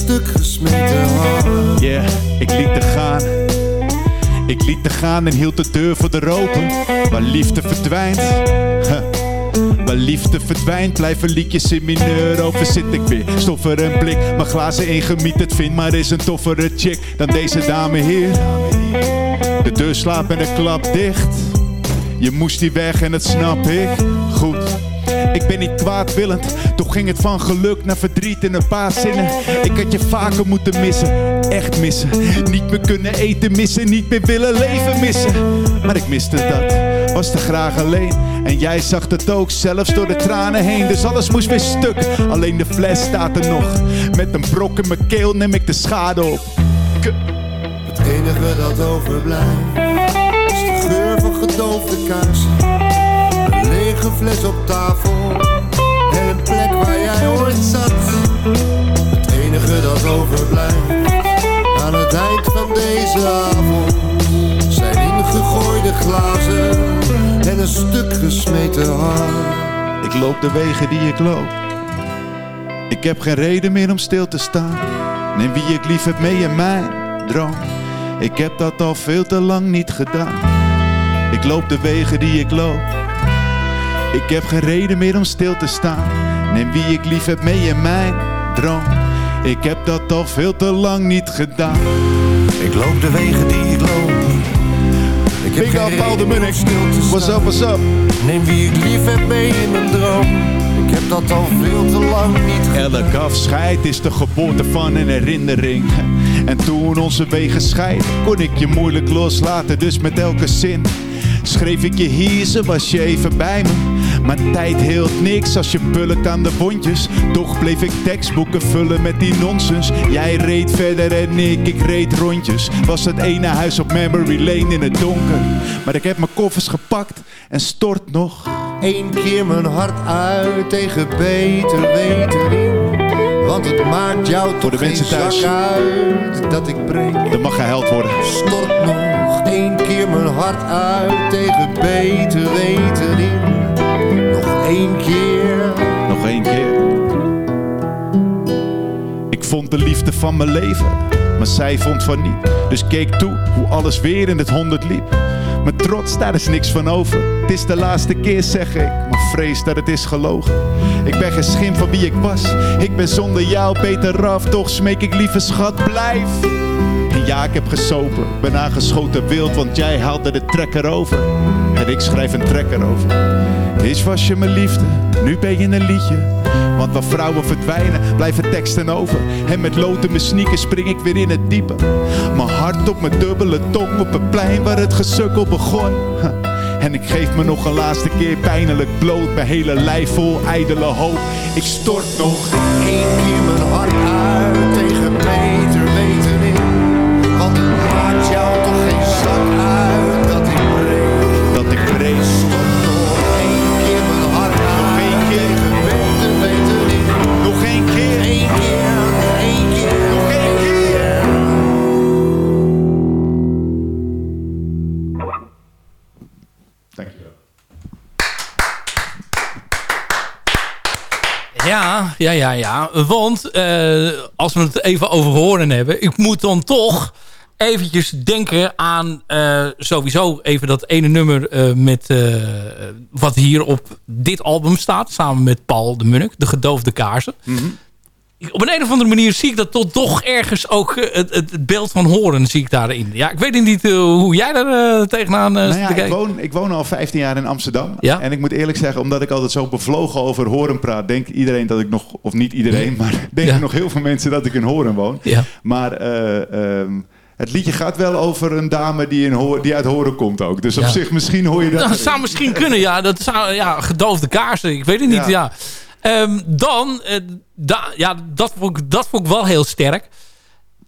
stuk gesmeten hart. Yeah, ik liet te gaan. Ik liet te gaan en hield de deur voor de ropen. Waar liefde verdwijnt. Waar liefde verdwijnt, blijven liedjes in mineur. Over zit ik weer, stoffer een blik. Mijn glazen ingemieterd vind, maar is een toffere chick dan deze dame hier. De deur slaapt met een klap dicht. Je moest die weg en dat snap ik. Ik ben niet kwaadwillend, toch ging het van geluk naar verdriet in een paar zinnen. Ik had je vaker moeten missen, echt missen. Niet meer kunnen eten missen, niet meer willen leven missen. Maar ik miste dat, was te graag alleen. En jij zag het ook, zelfs door de tranen heen. Dus alles moest weer stuk, alleen de fles staat er nog. Met een brok in mijn keel neem ik de schade op. Het enige dat overblijft, is de geur van gedoofde kaarsen lege fles op tafel en een plek waar jij ooit zat. Het enige dat overblijft aan het eind van deze avond zijn ingegooide glazen en een stuk gesmeten hart. Ik loop de wegen die ik loop. Ik heb geen reden meer om stil te staan. Neem wie ik lief heb mee in mijn droom. Ik heb dat al veel te lang niet gedaan. Ik loop de wegen die ik loop. Ik heb geen reden meer om stil te staan. Neem wie ik lief heb mee in mijn droom. Ik heb dat al veel te lang niet gedaan. Ik loop de wegen die ik loop. Ik heb Big geen reden meer om stil te staan. What's up, what's up? Neem wie ik lief heb mee in mijn droom. Ik heb dat al veel te lang niet gedaan. Elk afscheid is de geboorte van een herinnering. En toen onze wegen scheiden, kon ik je moeilijk loslaten. Dus met elke zin schreef ik je hier, ze was je even bij me. Maar tijd hield niks als je pulkt aan de wondjes. Toch bleef ik tekstboeken vullen met die nonsens. Jij reed verder en ik, ik reed rondjes. Was het ene huis op Memory Lane in het donker. Maar ik heb mijn koffers gepakt en stort nog. Eén keer mijn hart uit tegen beter weten in. Want het maakt jou Voor toch de geen mensen thuis. uit dat ik breek. Er mag gehuild worden. Stort nog één keer mijn hart uit tegen beter weten in. Nog één keer. Nog één keer. Ik vond de liefde van mijn leven, maar zij vond van niet. Dus keek toe hoe alles weer in het honderd liep. Mijn trots, daar is niks van over. Het is de laatste keer, zeg ik, maar vrees dat het is gelogen. Ik ben geen schim van wie ik was. Ik ben zonder jou beter af, toch smeek ik lieve schat, blijf. Ja, ik heb gesopen, ben aangeschoten wild, want jij haalde de trekker over. En ik schrijf een trekker over. Eens was je mijn liefde, nu ben je een liedje. Want waar vrouwen verdwijnen, blijven teksten over. En met lood in mijn sneakers spring ik weer in het diepe. Mijn hart op mijn dubbele tong op het plein waar het gesukkel begon. En ik geef me nog een laatste keer pijnlijk bloot. Mijn hele lijf vol ijdele hoop. Ik stort nog Eén keer mijn hart uit Ja, ja. Want eh, als we het even over horen hebben... ik moet dan toch eventjes denken aan eh, sowieso even dat ene nummer... eh, met, wat hier op dit album staat. Samen met Paul de Munnik. De gedoofde kaarsen. Op een, een of andere manier zie ik dat tot toch ergens ook... eh, het, het, het beeld van horen zie ik daarin. Ja, ik weet niet eh, hoe jij daar eh, tegenaan Nou zit ja, te ik, woon, ik woon al 15 jaar in Amsterdam. Ja. En ik moet eerlijk zeggen, omdat ik altijd zo bevlogen over horen praat, denkt iedereen dat ik nog, of niet iedereen, maar denken Ja. nog heel veel mensen dat ik in horen woon. Ja. Maar eh, ehm, het liedje gaat wel over een dame die, in hoor, die uit horen komt ook. Dus op zich misschien hoor je dat. Dat erin. zou misschien kunnen, ja. Dat zou, ja, gedoofde kaarsen. Ik weet het niet, Ja. Ehm, dan, eh, da, ja, dat vond, ik, dat vond ik wel heel sterk.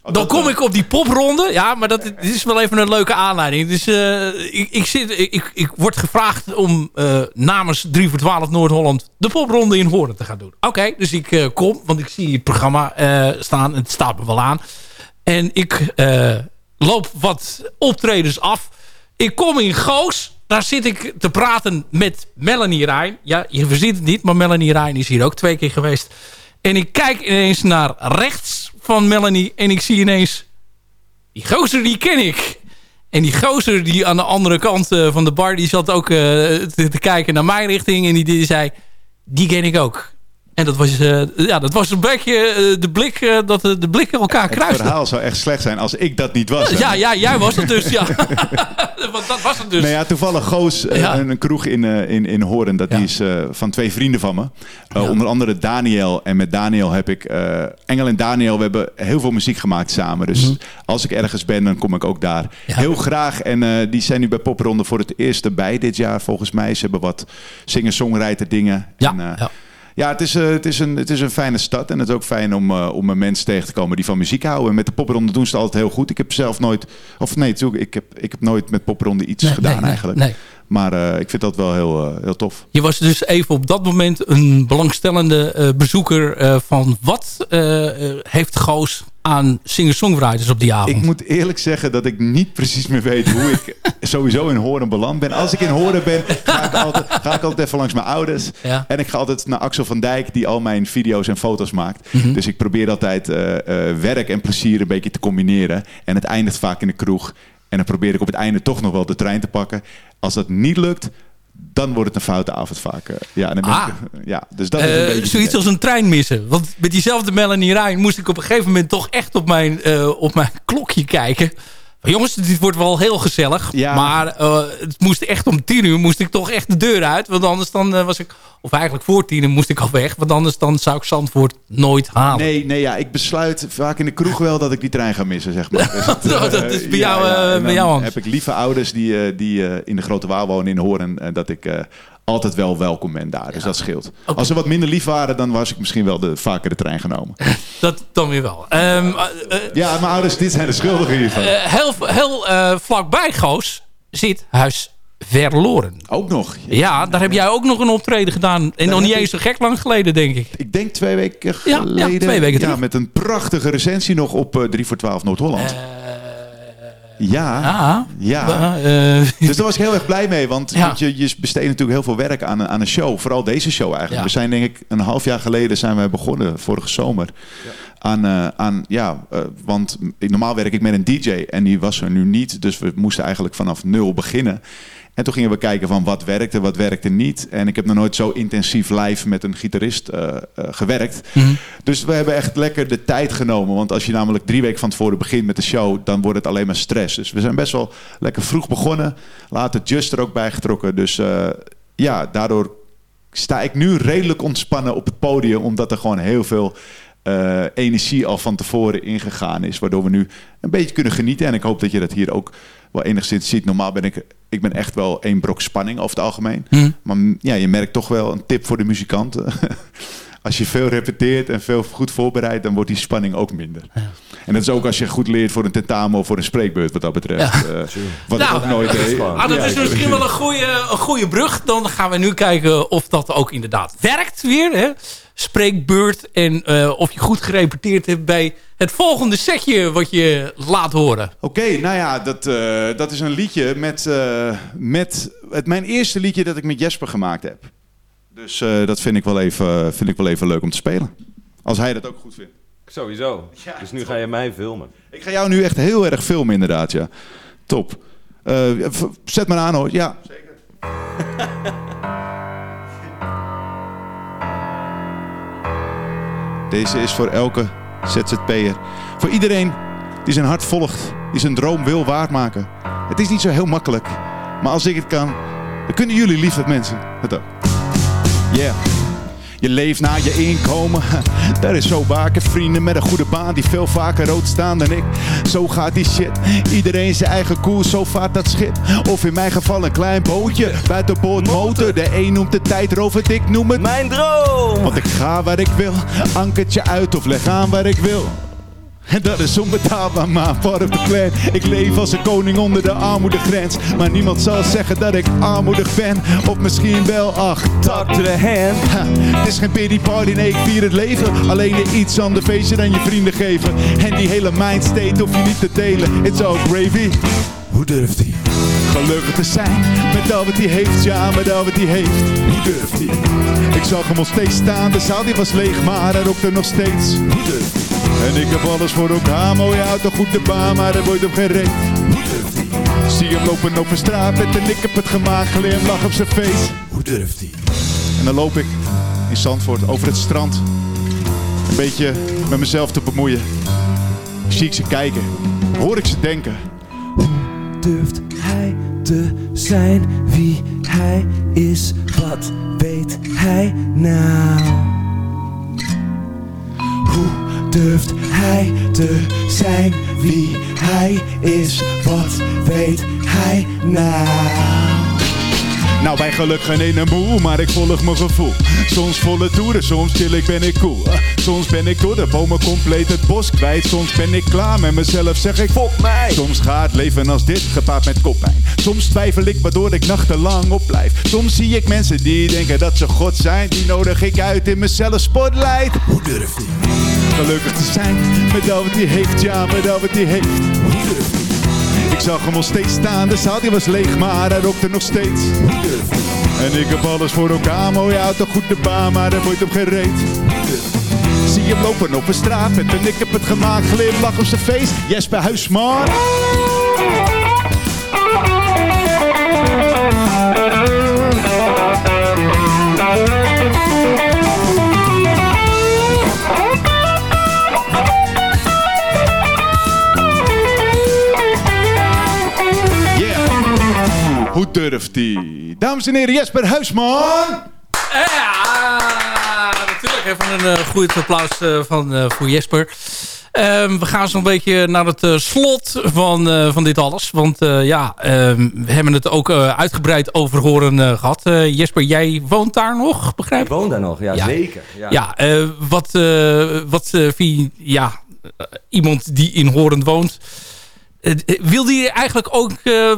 Oh, Dan kom wel. ik op die popronde. Ja, maar dat dit is wel even een leuke aanleiding. Dus eh, ik, ik, zit, ik, ik, word gevraagd om eh, namens 3 voor 12 Noord-Holland de popronde in Horen te gaan doen. Oké, dus ik eh, kom, want ik zie het programma eh, staan. Het staat me wel aan. En ik eh, loop wat optredens af. Ik kom in Goos. Daar zit ik te praten met Melanie Rijn. Ja, je verzint het niet, maar Melanie Rijn is hier ook twee keer geweest. En ik kijk ineens naar rechts van Melanie. En ik zie ineens... Die gozer, die ken ik. En die gozer die aan de andere kant eh, van de bar... die zat ook eh, te, te kijken naar mijn richting. En die, die zei... Die ken ik ook. En dat was, eh, ja, dat was een beetje eh, de blik... eh, dat de, blikken elkaar Het kruisten. verhaal zou echt slecht zijn als ik dat niet was. Ja, ja, jij was het dus, ja. Want dat was het dus. Nou ja, toevallig Goos, Ja. een, kroeg in, in, in Horen, dat die is van twee vrienden van me. Onder andere Daniel. En met Daniel heb ik, Engel en Daniel, we hebben heel veel muziek gemaakt samen. Dus als ik ergens ben, dan kom ik ook daar. Mhm. Heel graag. En die zijn nu bij Popronde voor het eerst erbij dit jaar, volgens mij. Ze hebben wat singer-songwriter dingen. Ja, en, ja. het is, eh, het, is een, het is een fijne stad. En het is ook fijn om, eh, om een mens tegen te komen die van muziek houden. En met de popronde doen ze het altijd heel goed. Ik heb zelf nooit... Of nee, ik heb, ik heb nooit met popronde iets Nee, gedaan nee, nee, eigenlijk. Maar eh, ik vind dat wel heel, heel tof. Je was dus even op dat moment een belangstellende bezoeker van wat heeft Goos aan singer-songwriters op die avond? Ik moet eerlijk zeggen dat ik niet precies meer weet hoe ik sowieso in Horen beland ben. Als ik in Horen ben, ga ik altijd, ga ik altijd even langs mijn ouders. Ja. En ik ga altijd naar Axel van Dijk, die al mijn video's en foto's maakt. Mhm. Dus ik probeer altijd eh, eh, werk en plezier een beetje te combineren. En het eindigt vaak in de kroeg. En dan probeer ik op het einde toch nog wel de trein te pakken. Als dat niet lukt, dan wordt het een foute avond vaak. ja, dan Ah. ik, ja, dus dat is een Eh, beetje... zoiets als een trein missen. Want met diezelfde Melanie Rijn moest ik op een gegeven moment toch echt op mijn, eh, op mijn klokje kijken. Jongens, dit wordt wel heel gezellig. Ja. Maar eh, het moest echt om tien uur moest ik toch echt de deur uit. Want anders dan eh, was ik... Of eigenlijk voor tien uur moest ik al weg. Want anders dan zou ik Zandvoort nooit halen. Nee, nee, ja, ik besluit vaak in de kroeg wel dat ik die trein ga missen, zeg maar. Dus het, Dat eh, is bij jou, eh, en bij jou, heb ik lieve ouders die, eh, die eh, in de Grote Waal wonen in Horen. En dat ik, eh, altijd wel welkom ben daar. Dus dat scheelt. Als ze wat minder lief waren, dan was ik misschien wel de, vaker de trein genomen. Dat dan weer wel. Ehm, eh, eh, ja, mijn ouders, dit zijn de schuldigen hiervan. eh, heel heel eh, vlakbij Goos zit Huis Verloren. Ook nog? Ja, daar heb jij ook nog een optreden gedaan. En nog niet eens zo gek lang geleden, denk ik. Ik denk twee weken geleden. ja, twee weken Ja, met een prachtige recensie nog op eh 3 voor 12 Noord-Holland. Ja, Ah, ja. eh, dus daar was ik heel erg blij mee. Want, Ja. je, je besteedt natuurlijk heel veel werk aan, een- aan een show. Vooral deze show eigenlijk. Ja. We zijn denk ik een half jaar geleden zijn we begonnen, vorige zomer. Aan, eh, aan, ja, eh, want normaal werk ik met een DJ en die was er nu niet. Dus we moesten eigenlijk vanaf nul beginnen. En toen gingen we kijken van wat werkte, wat werkte niet. En ik heb nog nooit zo intensief live met een gitarist eh, gewerkt. Dus we hebben echt lekker de tijd genomen. Want als je namelijk drie weken van tevoren begint met de show, dan wordt het alleen maar stress. Dus we zijn best wel lekker vroeg begonnen. Later Just er ook bij getrokken. Dus ja, daardoor sta ik nu redelijk ontspannen op het podium. Omdat er gewoon heel veel eh, energie al van tevoren ingegaan is. Waardoor we nu een beetje kunnen genieten. En ik hoop dat je dat hier ook wel enigszins ziet. Normaal ben ik, ik ben echt wel één brok spanning over het algemeen. Hm. Maar ja, je merkt toch wel een tip voor de muzikanten. Als je veel repeteert en veel goed voorbereidt, dan wordt die spanning ook minder. En dat is ook als je goed leert voor een tentamen of voor een spreekbeurt, wat dat betreft. Eh, wat ik Nou, ook nooit deed. Ah, dat Ja, is ik- misschien wel een goede, een goede brug. Dan gaan we nu kijken of dat ook inderdaad werkt weer. Hè? Spreekbeurt. En eh, of je goed gerepeteerd hebt bij het volgende setje wat je laat horen. Oké, nou ja, dat, eh, dat is een liedje met, eh, met het, mijn eerste liedje dat ik met Jesper gemaakt heb. Dus eh, dat vind ik, wel even, vind ik wel even leuk om te spelen. Als hij dat ook goed vindt. Sowieso. dus nu ga je mij filmen. Ik ga jou nu echt heel erg filmen inderdaad, ja. Top. Eh, zet maar aan hoor, ja. Zeker. Deze is voor elke ZZP'er. Voor iedereen die zijn hart volgt, die zijn droom wil waarmaken. Het is niet zo heel makkelijk, maar als ik het kan, dan kunnen jullie lieve mensen het ook. Yeah. Je leeft naar je inkomen, dat is zo vaak. Ik heb vrienden met een goede baan die veel vaker rood staan dan ik. Zo gaat die shit. Iedereen zijn eigen koers, zo vaart dat schip. Of in mijn geval een klein bootje, buitenboord motor. De een noemt de tijd rovend, ik noem het mijn droom. Want ik ga waar ik wil, ankertje uit of leg aan waar ik wil. En dat is onbetaalbaar, maar of the plan. Ik leef als een koning onder de armoedegrens. Maar niemand zal zeggen dat ik armoedig ben. Of misschien wel, ach, the hand. Ha, het is geen pity party, nee, ik vier het leven. Alleen een iets ander feestje dan je vrienden geven. En die hele mindstate hoef je niet te delen. It's all gravy. Hoe durft hij? Gelukkig te zijn met al wat hij heeft, ja, met al wat hij heeft. Hoe durft hij? Ik zag hem al steeds staan, de zaal die was leeg, maar hij rookte nog steeds. Hoe durft hij? En ik heb alles voor elkaar, mooie auto, goede baan, maar er wordt op geen reet. Hoe hij? Zie hem lopen over straat met een ik heb het gemaakt, glimlach op zijn face. Hoe durft hij? En dan loop ik in Zandvoort over het strand. Een beetje met mezelf te bemoeien. Zie ik ze kijken, hoor ik ze denken. durft hij te zijn wie hij is? Wat weet hij nou? Hoe durft hij te zijn wie hij is? Wat weet hij nou? Nou, bij geluk geen ene moe, maar ik volg mijn gevoel. Soms volle toeren, soms chill ik, ben ik cool. Soms ben ik door de bomen compleet het bos kwijt. Soms ben ik klaar met mezelf, zeg ik fok mij. Soms gaat leven als dit, gepaard met koppijn. Soms twijfel ik waardoor ik nachtenlang opblijf. Soms zie ik mensen die denken dat ze God zijn. Die nodig ik uit in mezelf spotlight. Hoe durft hij? Gelukkig te zijn met al wat hij heeft, ja, met al wat hij heeft. Ik zag hem al steeds staan, de zaal die was leeg, maar hij rookte nog steeds. En ik heb alles voor elkaar, mooie auto, goed de baan, maar er wordt op geen reet. Zie hem lopen op een straat een ik heb het gemaakt, glimlach op zijn feest. Jesper Huisman. Durft hij? Dames en heren, Jesper Huisman. Ja, natuurlijk. Even een eh, goed applaus eh, van, eh, voor Jesper. Ehm, we gaan zo'n beetje naar het eh, slot van, eh, van dit alles. Want eh, ja, ehm, we hebben het ook uitgebreid over horen gehad. Jesper, jij woont daar nog, begrijp ik? Ik woon daar nog, ja, zeker. Ja, ja wat, wat vind je, ja, iemand die in Horen woont... wil die eigenlijk ook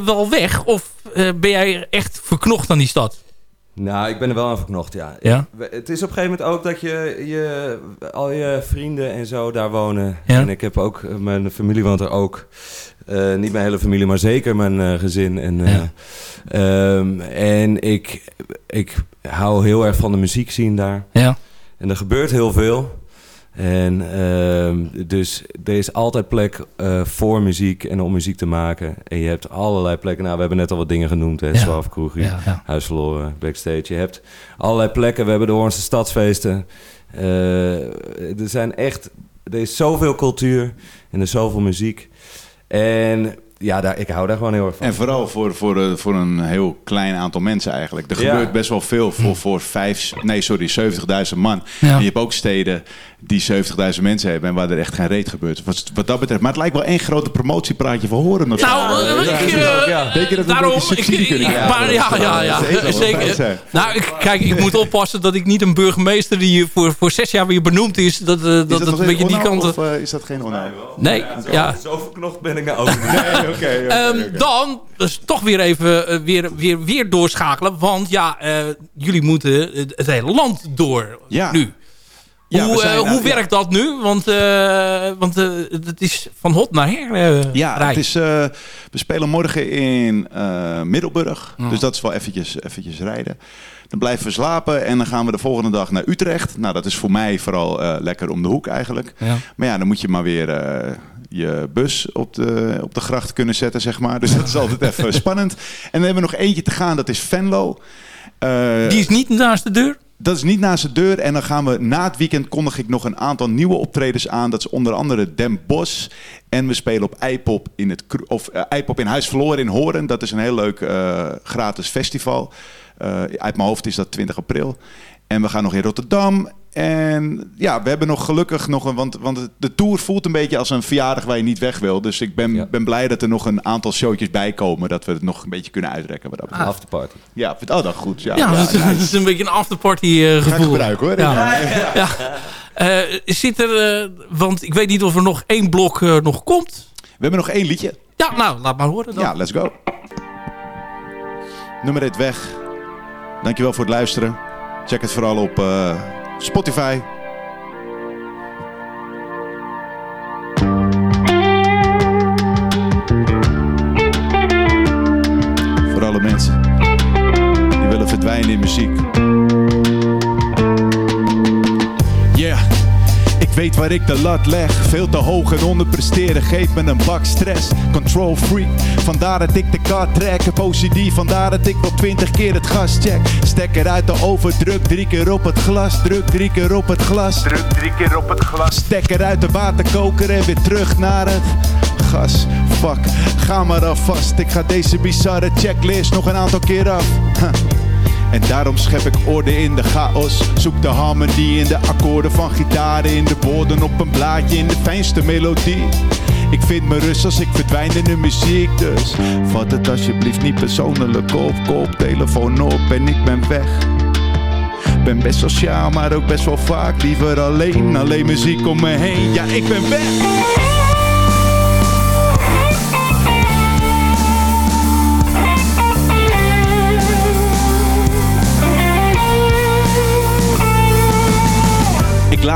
wel weg? Of ben jij echt verknocht aan die stad? Nou, ik ben er wel aan verknocht, ja. ja. Het is op een gegeven moment ook dat je, je al je vrienden en zo daar wonen. Ja. En ik heb ook, mijn familie woont er ook. Uh, niet mijn hele familie, maar zeker mijn uh, gezin. En, uh, ja. um, en ik, ik hou heel erg van de muziek zien daar. Ja. En er gebeurt heel veel. En uh, dus er is altijd plek uh, voor muziek en om muziek te maken. En je hebt allerlei plekken. Nou, we hebben net al wat dingen genoemd. Hè? Ja. Zwaf, Kroegie, ja, ja. Huis verloren, Backstage. Je hebt allerlei plekken. We hebben de Hoornse stadsfeesten. Uh, er zijn echt... Er is zoveel cultuur en er is zoveel muziek. En ja, daar, ik hou daar gewoon heel erg van. En vooral voor, voor, uh, voor een heel klein aantal mensen eigenlijk. Er Ja. gebeurt best wel veel voor, voor vijf, nee sorry, 70.000 man. Ja. En je hebt ook steden die 70.000 mensen hebben en waar er echt geen reet gebeurt. Wat, wat dat betreft. Maar het lijkt wel één grote promotiepraatje voor horen. Of zo. Nou, eh, Ja, ik, ja, eh, ja. Denk je dat we daarom, een beetje subsidie ik- kunnen ik- krijgen? maar ja, ja, ja, Zeker. Nou, ik, kijk, ik moet oppassen dat ik niet een burgemeester die voor, voor zes jaar weer benoemd is, dat eh, dat, een beetje die kant... Of uh, is dat geen onnou? Nee, ja. Zo verknocht ben ik nou ook niet. Nee, oké. oké, Ehm. Dan dus toch weer even eh, weer, weer, weer doorschakelen. Want ja, eh, jullie moeten het, het hele land door Ja. nu. Ja, hoe we zijn, eh, hoe ja. werkt dat nu? Want, eh, want eh, het is van hot naar her. Ja, het is, we spelen morgen in Middelburg. Dus dat is wel eventjes, eventjes rijden. Dan blijven we slapen en dan gaan we de volgende dag naar Utrecht. Nou, dat is voor mij vooral lekker om de hoek eigenlijk. Ja. Maar ja, dan moet je maar weer je bus op de, op de gracht kunnen zetten, zeg maar. Dus dat is altijd even spannend. En dan hebben we nog eentje te gaan, dat is Venlo. Die is niet naast de deur? Dat is niet naast de deur. En dan gaan we na het weekend kondig ik nog een aantal nieuwe optredens aan. Dat is onder andere Den Bosch. En we spelen op Eipop in, het, of, eh, Eipop in Huis Verloren in Horen. Dat is een heel leuk eh, gratis festival. Eh, uit mijn hoofd is dat 20 april. En we gaan nog in Rotterdam. En ja, we hebben nog gelukkig nog een... Want, want de tour voelt een beetje als een verjaardag waar je niet weg wil. Dus ik ben, Ja. ben blij dat er nog een aantal showtjes bij komen. Dat we het nog een beetje kunnen uitrekken. Wat dat betreft. Afterparty. Ja, oh, dat goed. Ja, Ja, ja, dat, is, dat is een beetje een afterparty eh, Ga ik gevoel. gebruiken hoor. Ja. Ja. Eh, zit er, eh, want ik weet niet of er nog één blok eh, nog komt. We hebben nog één liedje. Ja, nou, laat maar horen dan. Ja, let's go. Nummer 1 weg. Dankjewel voor het luisteren. Check het vooral op eh, Spotify. Voor alle mensen die willen verdwijnen in muziek. Ik weet waar ik de lat leg. Veel te hoog en onderpresteren geeft me een bak stress. Control freak. Vandaar dat ik de kaart trek. Heb OCD, vandaar dat ik wel twintig keer het gas check. Stekker uit de oven, druk drie keer op het glas. Druk drie keer op het glas. Druk drie keer op het glas. Stekker uit de waterkoker en weer terug naar het gas. Fuck, ga maar alvast. Ik ga deze bizarre checklist nog een aantal keer af. Huh. En daarom schep ik orde in de chaos. Zoek de harmonie in de akkoorden van gitaren. In de woorden op een blaadje in de fijnste melodie. Ik vind me rust als ik verdwijn in de muziek. Dus vat het alsjeblieft niet persoonlijk op. Koop telefoon op en ik ben weg. Ben best sociaal, maar ook best wel vaak liever alleen. Alleen muziek om me heen. Ja, ik ben weg.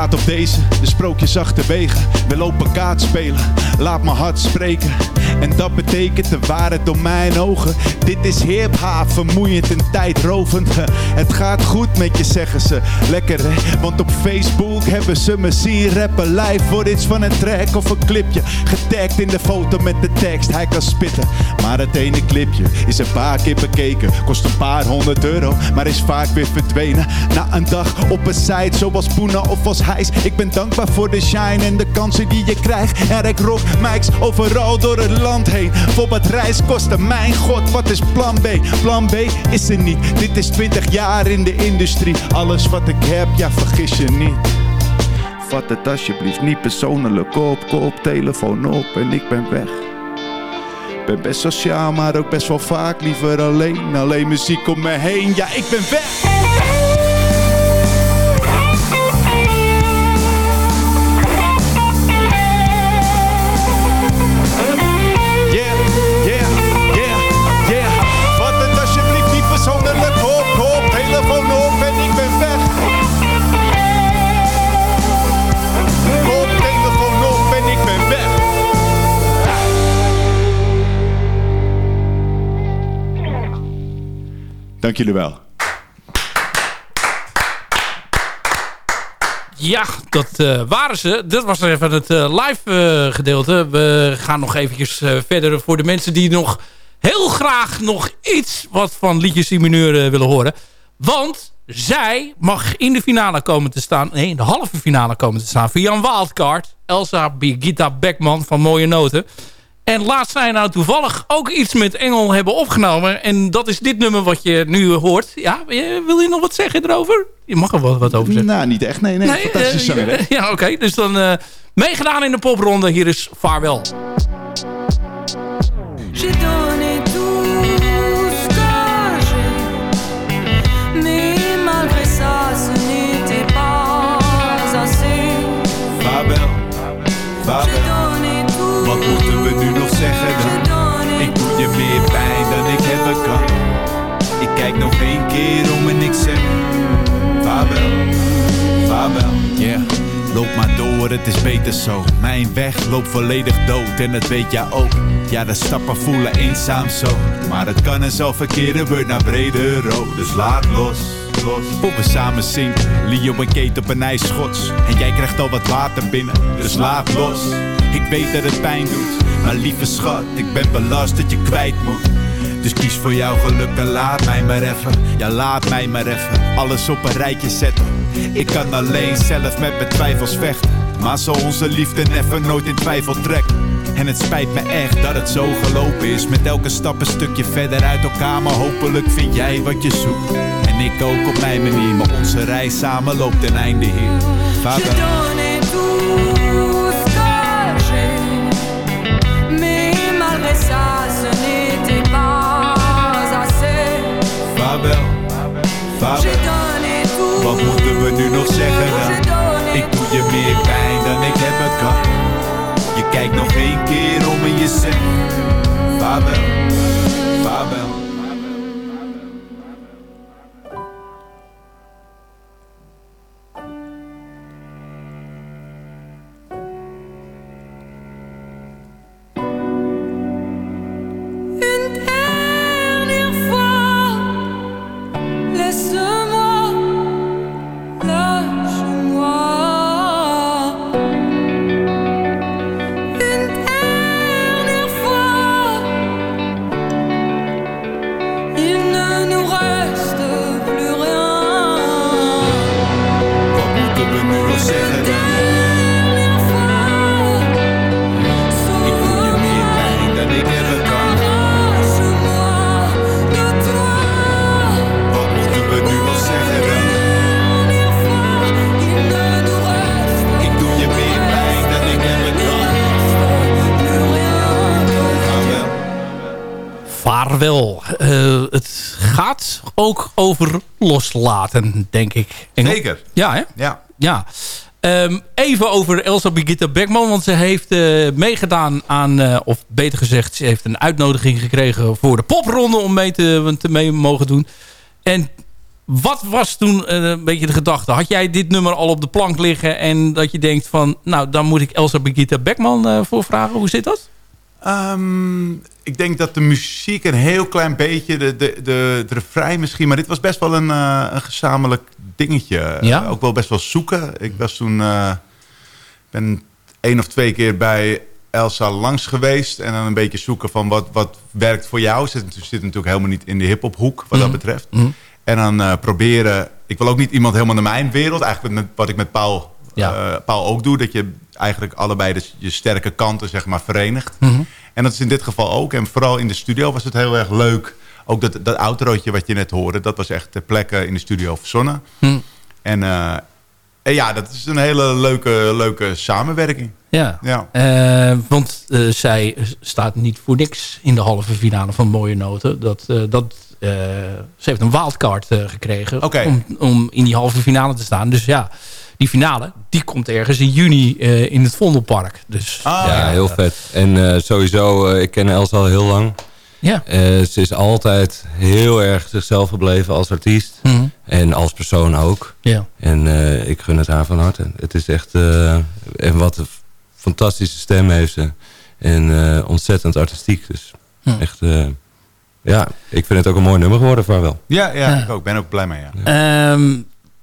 Ik laat op deze de sprookjes achterwege. We lopen kaart spelen, laat mijn hart spreken. En dat betekent de waarheid door mijn ogen. Dit is hip-hop, vermoeiend en tijdrovend. Het gaat goed met je, zeggen ze. Lekker hè, want op Facebook hebben ze me zien rappen live voor iets van een track of een clipje. Getagd in de foto met de tekst, hij kan spitten. Maar het ene clipje is een paar keer bekeken. Kost een paar honderd euro, maar is vaak weer verdwenen. Na een dag op een site zoals Poena of als Ik ben dankbaar voor de shine en de kansen die je krijgt. En ik rock mics overal door het land heen. Bijvoorbeeld reiskosten, mijn god, wat is plan B? Plan B is er niet. Dit is 20 jaar in de industrie. Alles wat ik heb, ja vergis je niet. vat het alsjeblieft niet persoonlijk op. Kop, telefoon op en ik ben weg. Ben best sociaal, maar ook best wel vaak liever alleen. Alleen muziek om me heen, ja ik ben weg. Dank jullie wel. Ja, dat eh, waren ze. Dat was even het eh, live eh, gedeelte. We gaan nog eventjes verder voor de mensen die nog heel graag nog iets wat van liedjes in mineur willen horen. Want zij mag in de finale komen te staan. Nee, in de halve finale komen te staan. Via een wildcard. Elsa Birgitta Beckman van Mooie Noten. En laatst zij nou toevallig ook iets met Engel hebben opgenomen. En dat is dit nummer wat je nu hoort. Ja, wil je nog wat zeggen erover? Je mag er wat, wat over zeggen. Nou, niet echt. Nee, nee. fantastische eh, zanger, hè? Ja, oké. Dus dan eh, meegedaan in de popronde. Hier is Vaarwel. J'ai loop maar door, het is beter zo. Mijn weg loopt volledig dood en dat weet jij ook. Ja, de stappen voelen eenzaam zo. Maar het kan en zal verkeren, wordt naar brede rood. Dus laat los, Voor we samen zinken, Leo en Kate op een ijsschots En jij krijgt al wat water binnen, dus laat los. Ik weet dat het pijn doet, maar lieve schat Ik ben belast dat je kwijt moet dus kies voor jouw geluk en laat mij maar even. Ja, laat mij maar even alles op een rijtje zetten. Ik kan alleen zelf met mijn twijfels vechten. Maar zal onze liefde never nooit in twijfel trekken. En het spijt me echt dat het zo gelopen is. Met elke stap een stukje verder uit elkaar. Maar hopelijk vind jij wat je zoekt. En ik ook op mijn manier. Maar onze reis samen loopt ten einde hier. Vader. donné Wat moeten we nu nog zeggen dan? Ik doe je meer pijn dan ik hebben kan. Je kijkt nog één keer om en je zegt Vaarwel, over loslaten, denk ik. Engel? Zeker. Ja, hè? Ja. Ja. Ehm, even over Elsa Birgitta Beckman. Want ze heeft eh, meegedaan aan... eh, of beter gezegd, ze heeft een uitnodiging gekregen... voor de popronde om mee te, te mee mogen doen. En wat was toen eh, een beetje de gedachte? Had jij dit nummer al op de plank liggen... en dat je denkt van... nou, dan moet ik Elsa Birgitta Beckman voor vragen. Hoe zit dat? Ehm, ik denk dat de muziek een heel klein beetje, de, de, de, het refrein misschien... maar dit was best wel een, eh, een gezamenlijk dingetje. Ja? Eh, ook wel best wel zoeken. Ik was toen... eh, ben één of twee keer bij Elsa langs geweest... en dan een beetje zoeken van wat, wat werkt voor jou. Ze zit, zit natuurlijk helemaal niet in de hiphop hoek wat dat Mhm. betreft. Mhm. En dan proberen... Ik wil ook niet iemand helemaal naar mijn wereld. Eigenlijk met, wat ik met Paul, Ja. Paul ook doe. Dat je eigenlijk allebei de, je sterke kanten zeg maar verenigt. Mhm. En dat is in dit geval ook. En vooral in de studio was het heel erg leuk. Ook dat, dat outrootje wat je net hoorde. Dat was echt ter plekke in de studio verzonnen. Hm. En eh, En ja, dat is een hele leuke, leuke samenwerking. Ja, Ja. Eh, want eh, zij staat niet voor niks in de halve finale van Mooie Noten. Dat, dat, ze heeft een wildcard gekregen om, om in die halve finale te staan. Dus ja, die finale die komt ergens in juni eh, in het Vondelpark. Dus Ah, ja, heel vet. En eh, sowieso, eh, ik ken Elsa al heel lang. Ja. Eh, ze is altijd heel erg zichzelf gebleven als artiest. Mhm. En als persoon ook. Ja. En eh, ik gun het haar van harte. Het is echt... eh, en wat een fantastische stem heeft ze. En eh, ontzettend artistiek. Dus echt... eh, ja, ik vind het ook een mooi nummer geworden, Vaarwel. Ja, ja, Ja. ik ook. ben ook blij mee. Ja. Ehm,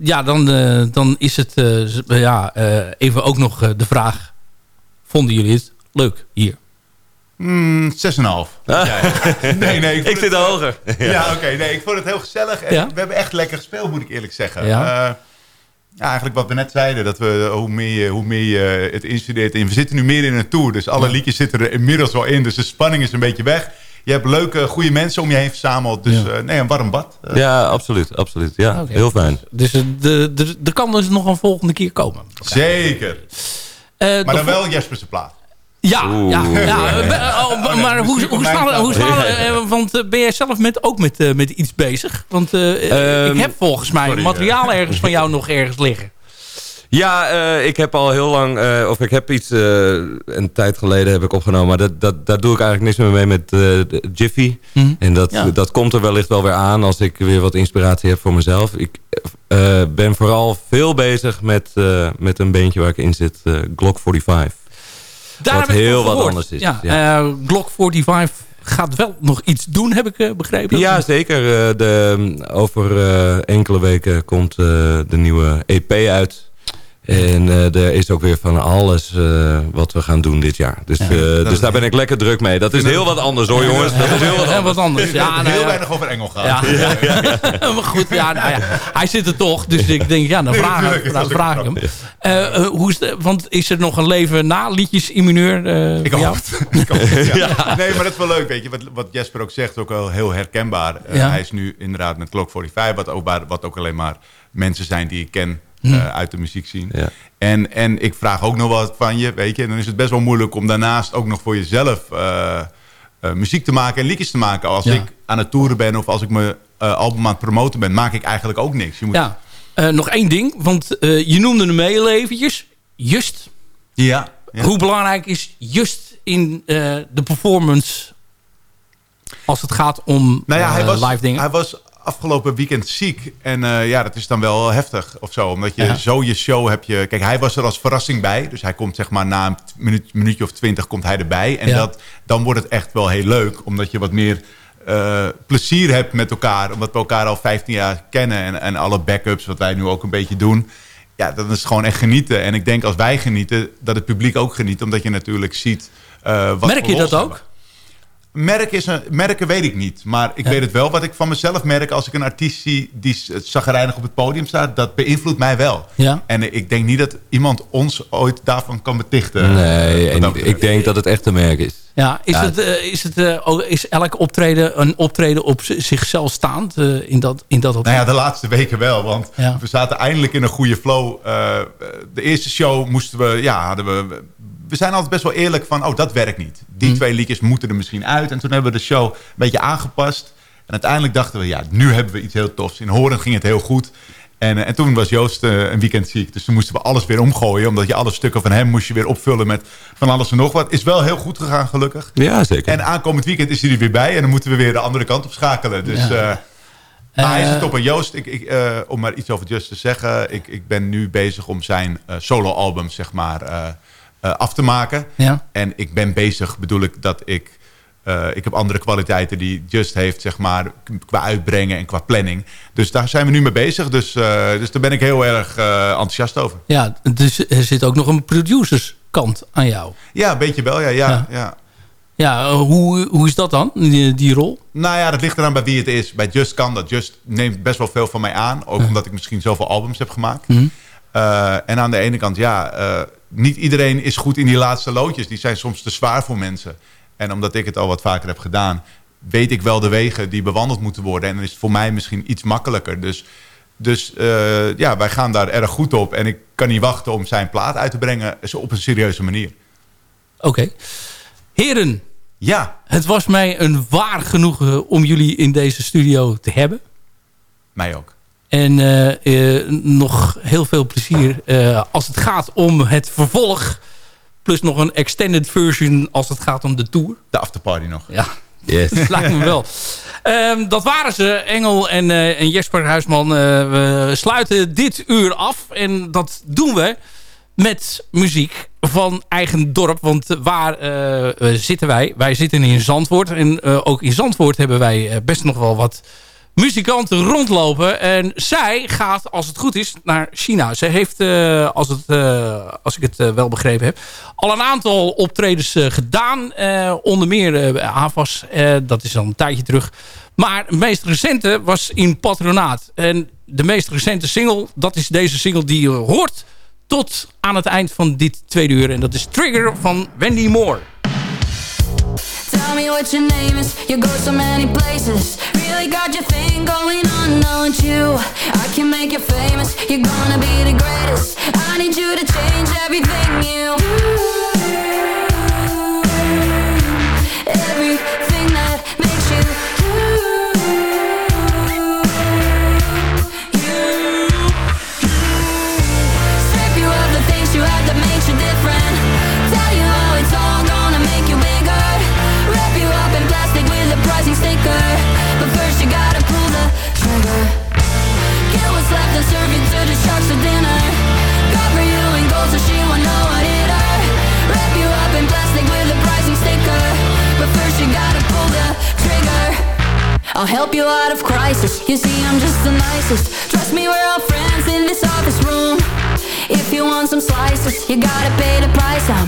ja, dan, eh, dan is het eh, z- ja, eh, even ook nog eh, de vraag. Vonden jullie het leuk hier? Mm, 6,5. Ja. Nee, nee. Ik zit hoger. Ja, oké. nee, ik vond het heel gezellig. En Ja? we hebben echt lekker gespeeld, moet ik eerlijk zeggen. Ja. Ja. ja, eigenlijk wat we net zeiden. Dat we, hoe meer je, hoe meer je het instudeert. En we zitten nu meer in een tour. Dus alle liedjes zitten er inmiddels wel in. Dus de spanning is een beetje weg. Je hebt leuke, goede mensen om je heen verzameld. Dus Ja. eh, nee, een warm bad. Eh, Ja, absoluut. absoluut. Ja, heel fijn. Dus eh, de, de, er kan dus nog een volgende keer komen. Zeker. Eh, Maar dan wel Jesper's plaat. Ja, Oeh. ja, ja. oh, Oh, maar hoe, misschien hoe staan hoe staan eh, Want ben jij zelf met, ook met, met iets bezig? Want eh, Ehm, ik heb volgens mij sorry, materiaal ergens van jou nog ergens liggen. Ja, eh, ik heb al heel lang, eh, of ik heb iets eh, een tijd geleden heb ik opgenomen, maar dat, dat, daar doe ik eigenlijk niks meer mee met Jiffy. Mhm. En dat, Ja. dat komt er wellicht wel weer aan als ik weer wat inspiratie heb voor mezelf. Ik ben vooral veel bezig met, met een beentje waar ik in zit, Glock 45. Daar Wat heel wat anders is, Ja, ja. Glock 45 gaat wel nog iets doen, heb ik begrepen. Ja, zeker. De, over enkele weken komt de nieuwe EP uit. En eh, er is ook weer van alles eh, wat we gaan doen dit jaar. Dus, eh, dus daar ben ik lekker druk mee. Dat is heel wat anders hoor jongens. Dat is heel wat anders. wat anders. Ja, nou heel ja. weinig over Engel gaat. Ja. maar goed, ja, nou ja, hij zit er toch. Dus ik denk, ja, dan Nee, vraag, dan is vraag ik hem. Hoe is de, want is er nog een leven na liedjes in mineur? eh, Ik hoop het. Ik hoop het, ja. Nee, maar dat is wel leuk, weet je. Wat, wat Jesper ook zegt, ook wel heel herkenbaar. Ja. Hij is nu inderdaad met Clock 45, wat ook, wat ook alleen maar mensen zijn die ik ken Hm. eh, uit de muziek zien. Ja. En, en ik vraag ook nog wat van je, weet je. En dan is het best wel moeilijk om daarnaast ook nog voor jezelf eh, eh, muziek te maken en liedjes te maken. Als Ja. ik aan het toeren ben of als ik mijn album aan het promoten ben, maak ik eigenlijk ook niks. Je moet, Ja, nog één ding. Want je noemde hem heel eventjes. Just. ja, ja. Hoe belangrijk is just in de performance als het gaat om Nou ja, hij was, live dingen? hij was afgelopen weekend ziek. En eh, ja, dat is dan wel heftig of zo. Omdat je Ja. zo je show heb je... Kijk, hij was er als verrassing bij. Dus hij komt zeg maar na een minuut, minuutje of twintig komt hij erbij. En Ja. dat, dan wordt het echt wel heel leuk. Omdat je wat meer eh, plezier hebt met elkaar. Omdat we elkaar al 15 jaar kennen. En, en alle backups, wat wij nu ook een beetje doen. Ja, dat is gewoon echt genieten. En ik denk als wij genieten, dat het publiek ook geniet. Omdat je natuurlijk ziet... eh, wat Merk je dat ook? hebben. Merk is een, merken weet ik niet. Maar ik weet het wel. Wat ik van mezelf merk als ik een artiest zie die zagrijnig op het podium staat, dat beïnvloedt mij wel. Ja. En ik denk niet dat iemand ons ooit daarvan kan betichten. Nee, Wat en betreft. ik denk dat het echt een merk is. Ja, is, Ja. Het, eh, is, het, eh, ook- is elk optreden een optreden op zichzelf staand eh, in dat, in dat Nou optreden? ja, de laatste weken wel. Want Ja. we zaten eindelijk in een goede flow. Eh, de eerste show moesten we, ja, hadden we... We zijn altijd best wel eerlijk van, oh, dat werkt niet. Die Hmm. twee liedjes moeten er misschien uit. En toen hebben we de show een beetje aangepast. En uiteindelijk dachten we, ja, nu hebben we iets heel tofs. In Horen ging het heel goed. En, eh, en toen was Joost eh, een weekend ziek. Dus toen moesten we alles weer omgooien. Omdat je alle stukken van hem moest je weer opvullen met van alles en nog wat. Is wel heel goed gegaan, gelukkig. Ja, zeker. En aankomend weekend is hij er weer bij. En dan moeten we weer de andere kant op schakelen. Dus... Ja. eh, maar hij is op Joost. Ik, ik, om maar iets over Just te zeggen. Ik, ik ben nu bezig om zijn solo-album zeg maar, eh, af te maken. Ja. En ik ben bezig, bedoel ik, dat ik... eh, ik heb andere kwaliteiten die Just heeft, zeg maar, qua uitbrengen en qua planning. Dus daar zijn we nu mee bezig. Dus, eh, dus daar ben ik heel erg enthousiast over. Ja, dus er zit ook nog een producerskant aan jou. Ja, een beetje wel, ja. ja, Ja. ja. Ja, hoe, hoe is dat dan, die, die rol? Nou ja, dat ligt eraan bij wie het is. Bij Just kan dat. Just neemt best wel veel van mij aan. Ook omdat ik misschien zoveel albums heb gemaakt. Hm? Uh, en aan de ene kant, ja, niet iedereen is goed in die laatste loodjes. Die zijn soms te zwaar voor mensen. En omdat ik het al wat vaker heb gedaan, weet ik wel de wegen die bewandeld moeten worden. En dan is het voor mij misschien iets makkelijker. Dus Dus eh, ja, wij gaan daar erg goed op. En ik kan niet wachten om zijn plaat uit te brengen op een serieuze manier. Oké. Heren. Ja. Het was mij een waar genoegen om jullie in deze studio te hebben. Mij ook. En eh, eh, nog heel veel plezier eh, als het gaat om het vervolg. Plus nog een extended version als het gaat om de tour. De afterparty nog. Ja, yes. lijkt me wel. Ehm, dat waren ze, Engel en, en Jesper Huisman. we sluiten dit uur af. En dat doen we met muziek van eigen dorp. Want waar zitten wij? Wij zitten in Zandvoort. En ook in Zandvoort hebben wij best nog wel wat muzikanten rondlopen. En zij gaat, als het goed is, naar China. Ze heeft, uh, als, het, uh, als ik het uh, wel begrepen heb, al een aantal optredens gedaan. onder meer AVAS, dat is al een tijdje terug. Maar de meest recente was in Patronaat. En de meest recente single, dat is deze single die hoort tot aan het eind van dit tweede uur. En dat is Trigger van Wendy Moore. Tell me what your name is. You go so many places. Really got your thing going on, don't you? I can make you famous. You're gonna be the greatest. I need you to change everything you. Everything You see I'm just the nicest. Trust me we're all friends in this office room. If you want some slices You gotta pay the price. I'm